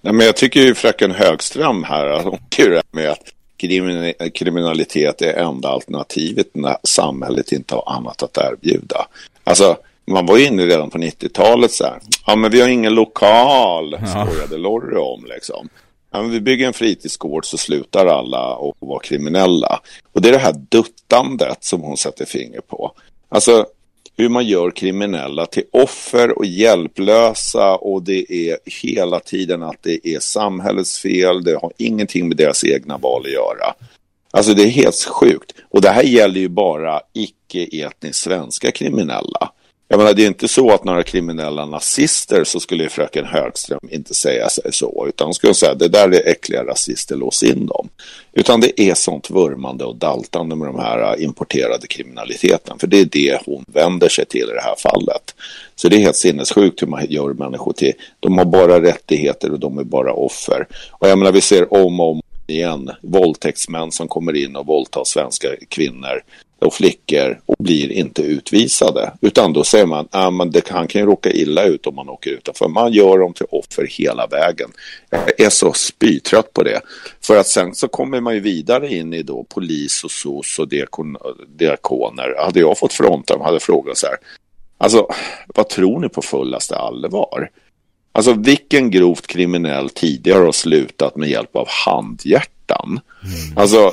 Speaker 5: Nej, men jag tycker ju fröken Högström här, att hon det med att krimin- kriminalitet är enda alternativet när samhället inte har annat att erbjuda. Alltså, man var ju inne redan på 90-talet så här. Ja, men vi har ingen lokal, skojade Lorry om liksom. Ja, men vi bygger en fritidsgård så slutar alla och vara kriminella. Och det är det här duttandet som hon sätter finger på. Alltså hur man gör kriminella till offer och hjälplösa och det är hela tiden att det är samhällets fel, det har ingenting med deras egna val att göra. Alltså det är helt sjukt. Och det här gäller ju bara icke-etniskt svenska kriminella. Jag menar, det är inte så att några kriminella nazister så skulle ju fröken Högström inte säga sig så, utan hon skulle säga det där är äckliga rasister, lås in dem. Utan det är sånt vurmande och daltande med de här äh, importerade kriminaliteten, för det är det hon vänder sig till i det här fallet. Så det är helt sinnessjukt hur man gör människor till, de har bara rättigheter och de är bara offer. Och jag menar, vi ser om och om igen våldtäktsmän som kommer in och våldtar svenska kvinnor och flickor och blir inte utvisade. Utan då säger man att ah, det, han kan ju råka illa ut om man åker utanför. Man gör dem till offer hela vägen. Jag är så spytrött på det. För att sen så kommer man ju vidare in i då polis och SOS och diakon, diakoner. Hade jag fått fronta dem hade frågat så här. Alltså, vad tror ni på fullaste allvar? Alltså vilken grovt kriminell tidigare har slutat med hjälp av handhjärtan? Mm. Alltså,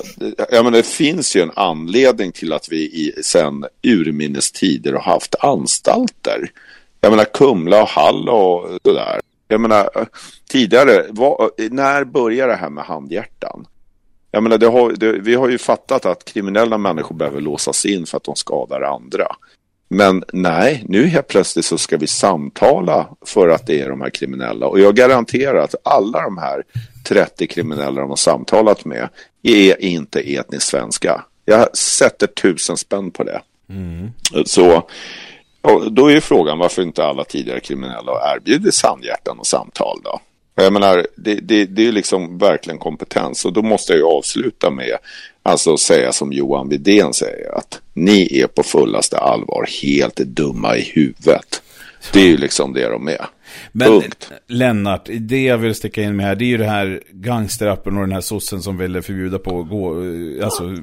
Speaker 5: jag menar, det finns ju en anledning till att vi i, sen urminnes tider har haft anstalter. Jag menar Kumla och Hall och sådär. Jag menar tidigare, vad, när började det här med handhjärtan? Jag menar, det har, det, vi har ju fattat att kriminella människor behöver låsas in för att de skadar andra. Men nej, nu helt plötsligt så ska vi samtala för att det är de här kriminella. Och jag garanterar att alla de här 30 kriminella de har samtalat med är inte etniskt svenska. Jag sätter tusen spänn på det. Mm. Så då är frågan varför inte alla tidigare kriminella har erbjudit sandhjärtan och samtal då? Jag menar, det, det, det är liksom verkligen kompetens och då måste jag ju avsluta med alltså säga som Johan Widén säger att ni är på fullaste allvar helt dumma i huvudet. Det är ju liksom det de är.
Speaker 4: Men Punkt. Lennart, det jag vill sticka in med här, det är ju det här gangsterappen och den här sossen som vill förbjuda på gå, alltså,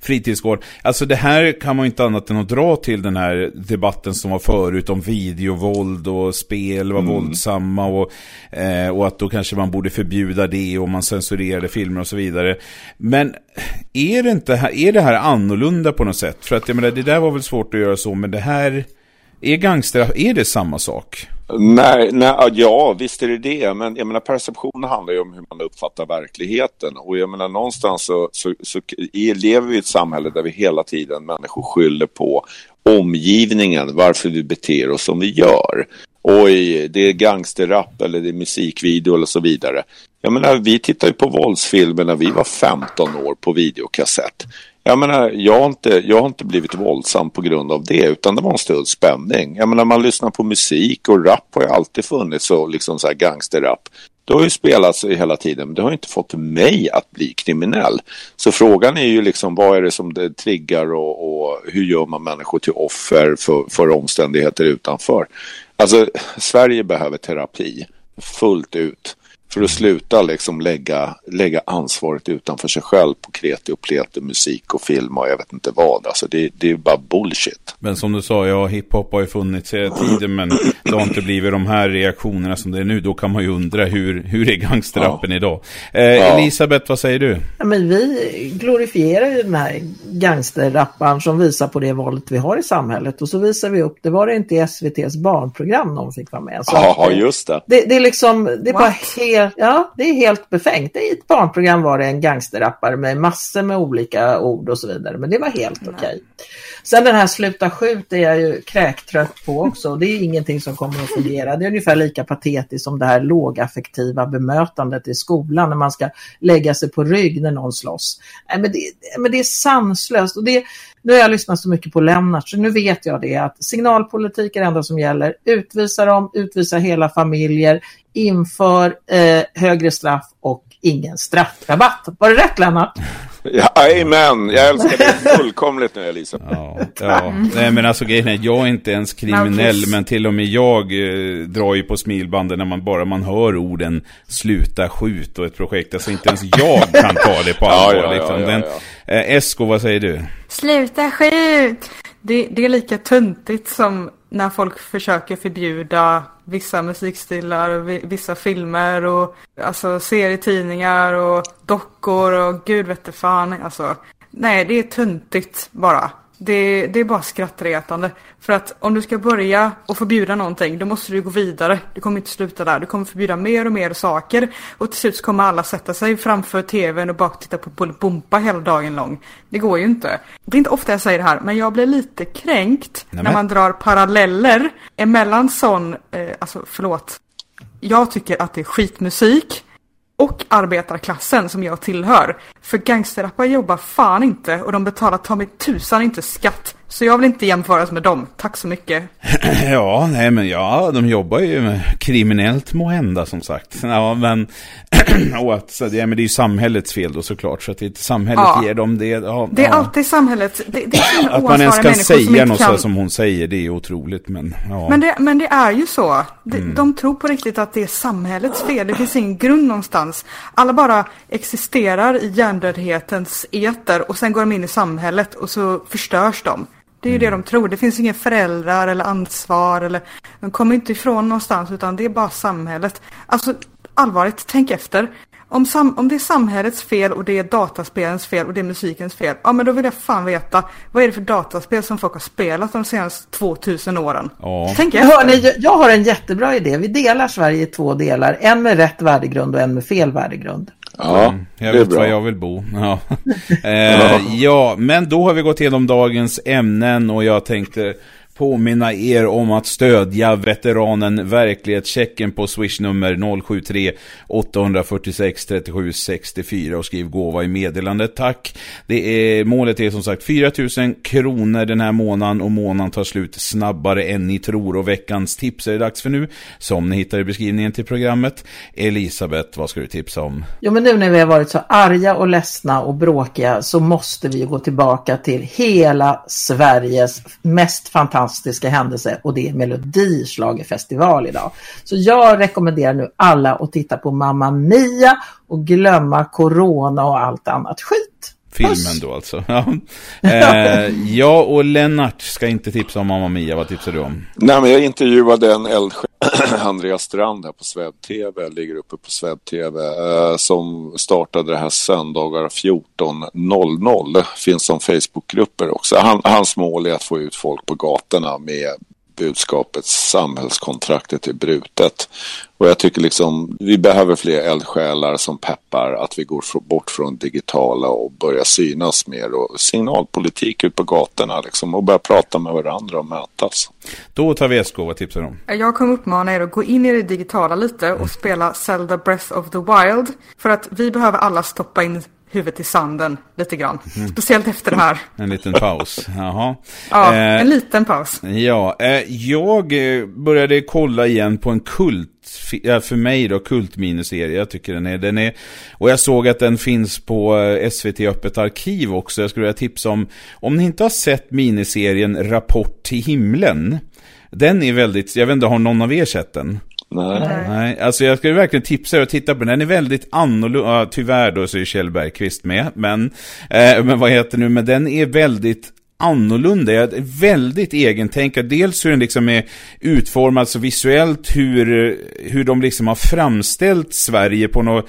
Speaker 4: fritidsgård. Alltså det här kan man ju inte annat än att dra till den här debatten som var förut om videovåld och spel var mm. våldsamma och, eh, och att då kanske man borde förbjuda det och man censurerade filmer och så vidare. Men är det inte här, är det här annorlunda på något sätt? För att jag menar, det där var väl svårt att göra så, men det här är gangster, är det samma sak?
Speaker 5: Nej, nej, ja, visst är det det. Men jag menar, perception handlar ju om hur man uppfattar verkligheten. Och jag menar, någonstans så, så, så lever vi i ett samhälle där vi hela tiden människor skyller på omgivningen, varför vi beter oss som vi gör. Oj, det är gangsterrap eller det är musikvideo eller så vidare. Jag menar, vi tittar ju på våldsfilmer när vi var 15 år på videokassett. Jag menar, jag har, inte, jag har inte blivit våldsam på grund av det, utan det var en stöd spänning. Jag menar, man lyssnar på musik och rap har ju alltid funnits och liksom så här gangsterrap. Det har ju spelats hela tiden, men det har inte fått mig att bli kriminell. Så frågan är ju liksom, vad är det som det triggar och, och hur gör man människor till offer för, för omständigheter utanför? Alltså, Sverige behöver terapi fullt ut för att sluta liksom lägga, lägga ansvaret utanför sig själv på kreti och pleti, musik och film och jag vet inte vad. Alltså det, det är bara bullshit.
Speaker 4: Men som du sa, ja hiphop har ju funnits hela tiden men det har inte blivit de här reaktionerna som det är nu. Då kan man ju undra hur, hur är gangsterrappen ja. idag? Eh, ja. Elisabeth, vad säger du?
Speaker 7: Ja, men vi glorifierar ju den här gangsterrapparen som visar på det våldet vi har i samhället och så visar vi upp, det var det inte i SVTs barnprogram någon fick vara med.
Speaker 5: Ja, just det.
Speaker 7: det. Det är liksom, det är What? bara helt ja, det är helt befängt. I ett barnprogram var det en gangsterrappare med massor med olika ord och så vidare. Men det var helt okej. Okay. Sen den här sluta skjut är jag ju kräktrött på också. Det är ingenting som kommer att fungera. Det är ungefär lika patetiskt som det här lågaffektiva bemötandet i skolan när man ska lägga sig på rygg när någon slåss. Men det, men det är sanslöst. Och det, nu har jag lyssnat så mycket på Lennart så nu vet jag det att signalpolitik är det enda som gäller. Utvisa dem, utvisa hela familjer, inför eh, högre straff och ingen straffrabatt. Var det rätt Lennart?
Speaker 5: Ja, amen. Jag älskar det fullkomligt nu Elisa.
Speaker 4: Ja, ja. Nej men alltså grejen är, jag är inte ens kriminell men till och med jag eh, drar ju på smilbanden när man bara man hör orden sluta skjut och ett projekt. Alltså inte ens jag kan ta det på allvar. ja, ja, liksom. ja, Den, eh, Esko, vad säger du?
Speaker 6: Sluta skjut! Det, det är lika tuntigt som när folk försöker förbjuda vissa musikstilar, vissa filmer och alltså serietidningar och dockor och gud vette fan. Alltså, nej, det är tuntigt bara. Det, det är bara skrattretande. För att om du ska börja och förbjuda någonting, då måste du gå vidare. Du kommer inte sluta där. Du kommer förbjuda mer och mer saker. Och till slut kommer alla sätta sig framför tvn och bara titta på Bolibompa hela dagen lång. Det går ju inte. Det är inte ofta jag säger det här, men jag blir lite kränkt Nämen. när man drar paralleller emellan sån, eh, alltså förlåt. Jag tycker att det är skitmusik och arbetarklassen som jag tillhör. För gangsterrappare jobbar fan inte och de betalar ta mig tusan inte skatt. Så jag vill inte jämföras med dem. Tack så mycket.
Speaker 4: Ja, nej men ja, de jobbar ju kriminellt måhända som sagt. Ja, men, och att, så, ja, men det är ju samhällets fel då såklart. Så att det, samhället ja. ger dem det. Ja,
Speaker 6: det är ja. alltid samhället. Det, det är
Speaker 4: att man ens kan säga något kan... som hon säger, det är otroligt. Men, ja.
Speaker 6: men, det, men det är ju så. De, mm. de tror på riktigt att det är samhällets fel. Det finns ingen grund någonstans. Alla bara existerar i hjärndödhetens eter och sen går de in i samhället och så förstörs de. Det är ju mm. det de tror. Det finns inga föräldrar eller ansvar eller de kommer inte ifrån någonstans utan det är bara samhället. Alltså allvarligt, tänk efter. om, sam, om det är samhällets fel och det är dataspelens fel och det är musikens fel, ja men då vill jag fan veta vad är det för dataspel som folk har spelat de senaste 2000 åren?
Speaker 4: Ja.
Speaker 6: Jag
Speaker 7: Hör
Speaker 6: efter.
Speaker 7: ni, jag har en jättebra idé. Vi delar Sverige i två delar. En med rätt värdegrund och en med fel värdegrund.
Speaker 5: Ja,
Speaker 4: Jag
Speaker 5: det är
Speaker 4: vet
Speaker 5: bra.
Speaker 4: var jag vill bo. Ja. eh, ja, men då har vi gått igenom dagens ämnen och jag tänkte påminna er om att stödja veteranen Verklighetschecken på swishnummer 073 846 37 64 och skriv gåva i meddelandet. Tack. Det är, målet är som sagt 4000 kronor den här månaden och månaden tar slut snabbare än ni tror och veckans tips är det dags för nu som ni hittar i beskrivningen till programmet. Elisabeth, vad ska du tipsa om?
Speaker 7: Jo, men nu när vi har varit så arga och ledsna och bråkiga så måste vi gå tillbaka till hela Sveriges mest fantastiska fantastiska händelse och det är Melodislagerfestival idag. Så jag rekommenderar nu alla att titta på Mamma Mia och glömma Corona och allt annat skit.
Speaker 4: Filmen
Speaker 7: Puss.
Speaker 4: då alltså. Ja. Eh, jag och Lennart ska inte tipsa om Mamma Mia. Vad tipsar du om?
Speaker 5: Nej, men jag intervjuade en eldsjäl, Andreas Strand här på Sveb TV, ligger uppe på Sveb TV, eh, som startade det här söndagar 14.00. Finns som Facebookgrupper också. Han, hans mål är att få ut folk på gatorna med budskapet samhällskontraktet är brutet. Och jag tycker liksom vi behöver fler eldsjälar som peppar att vi går bort från digitala och börjar synas mer och signalpolitik ut på gatorna liksom och börja prata med varandra och mötas.
Speaker 4: Då tar vi SK. Vad tipsar du om?
Speaker 6: Jag kommer uppmana er att gå in i det digitala lite och spela Zelda Breath of the Wild. För att vi behöver alla stoppa in huvudet i sanden lite grann. Speciellt efter det här.
Speaker 4: En liten paus. Jaha.
Speaker 6: Ja,
Speaker 4: Eh,
Speaker 6: en liten paus.
Speaker 4: Ja, eh, jag eh, började kolla igen på en kult, för mig då, kultminiserie. Jag tycker den är, den är, och jag såg att den finns på eh, SVT Öppet arkiv också. Jag skulle vilja tipsa om, om ni inte har sett miniserien Rapport till himlen. Den är väldigt, jag vet inte, har någon av er sett den?
Speaker 5: Nej.
Speaker 4: Nej, alltså jag skulle verkligen tipsa er att titta på den. Den är väldigt annorlunda. Tyvärr då så är Kjell Bergqvist med. Men, eh, men vad heter nu? Men den är väldigt annorlunda. Jag är väldigt egentänkt. Dels hur den liksom är utformad så visuellt. Hur, hur de liksom har framställt Sverige på något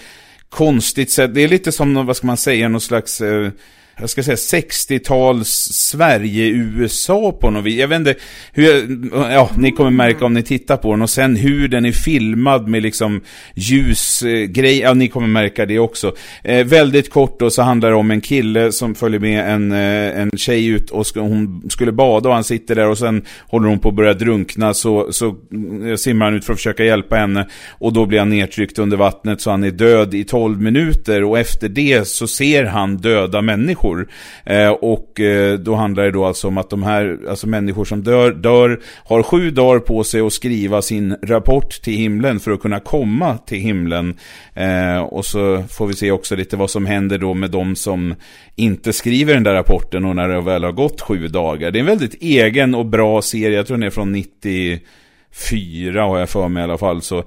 Speaker 4: konstigt sätt. Det är lite som, vad ska man säga, någon slags... Eh, jag ska säga 60-tals Sverige-USA på något vis. Jag vet inte hur, ja, ni kommer märka om ni tittar på den. Och sen hur den är filmad med liksom ljusgrej, ja ni kommer märka det också. Eh, väldigt kort då så handlar det om en kille som följer med en, eh, en tjej ut och ska, hon skulle bada och han sitter där och sen håller hon på att börja drunkna så, så mm, simmar han ut för att försöka hjälpa henne. Och då blir han nedtryckt under vattnet så han är död i 12 minuter och efter det så ser han döda människor. Eh, och eh, då handlar det då alltså om att de här, alltså människor som dör, dör, har sju dagar på sig att skriva sin rapport till himlen för att kunna komma till himlen. Eh, och så får vi se också lite vad som händer då med de som inte skriver den där rapporten och när det väl har gått sju dagar. Det är en väldigt egen och bra serie, jag tror den är från 94 har jag för mig i alla fall. Så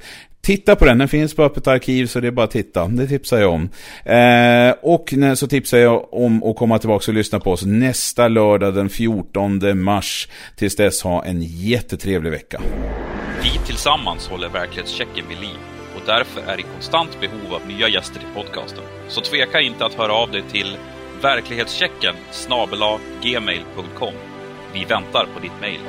Speaker 4: Titta på den, den finns på öppet arkiv så det är bara att titta. Det tipsar jag om. Eh, och så tipsar jag om att komma tillbaka och lyssna på oss nästa lördag den 14 mars. Tills dess ha en jättetrevlig vecka.
Speaker 2: Vi tillsammans håller verklighetschecken vid liv och därför är i konstant behov av nya gäster till podcasten. Så tveka inte att höra av dig till verklighetschecken snabela gmail.com. Vi väntar på ditt mejl.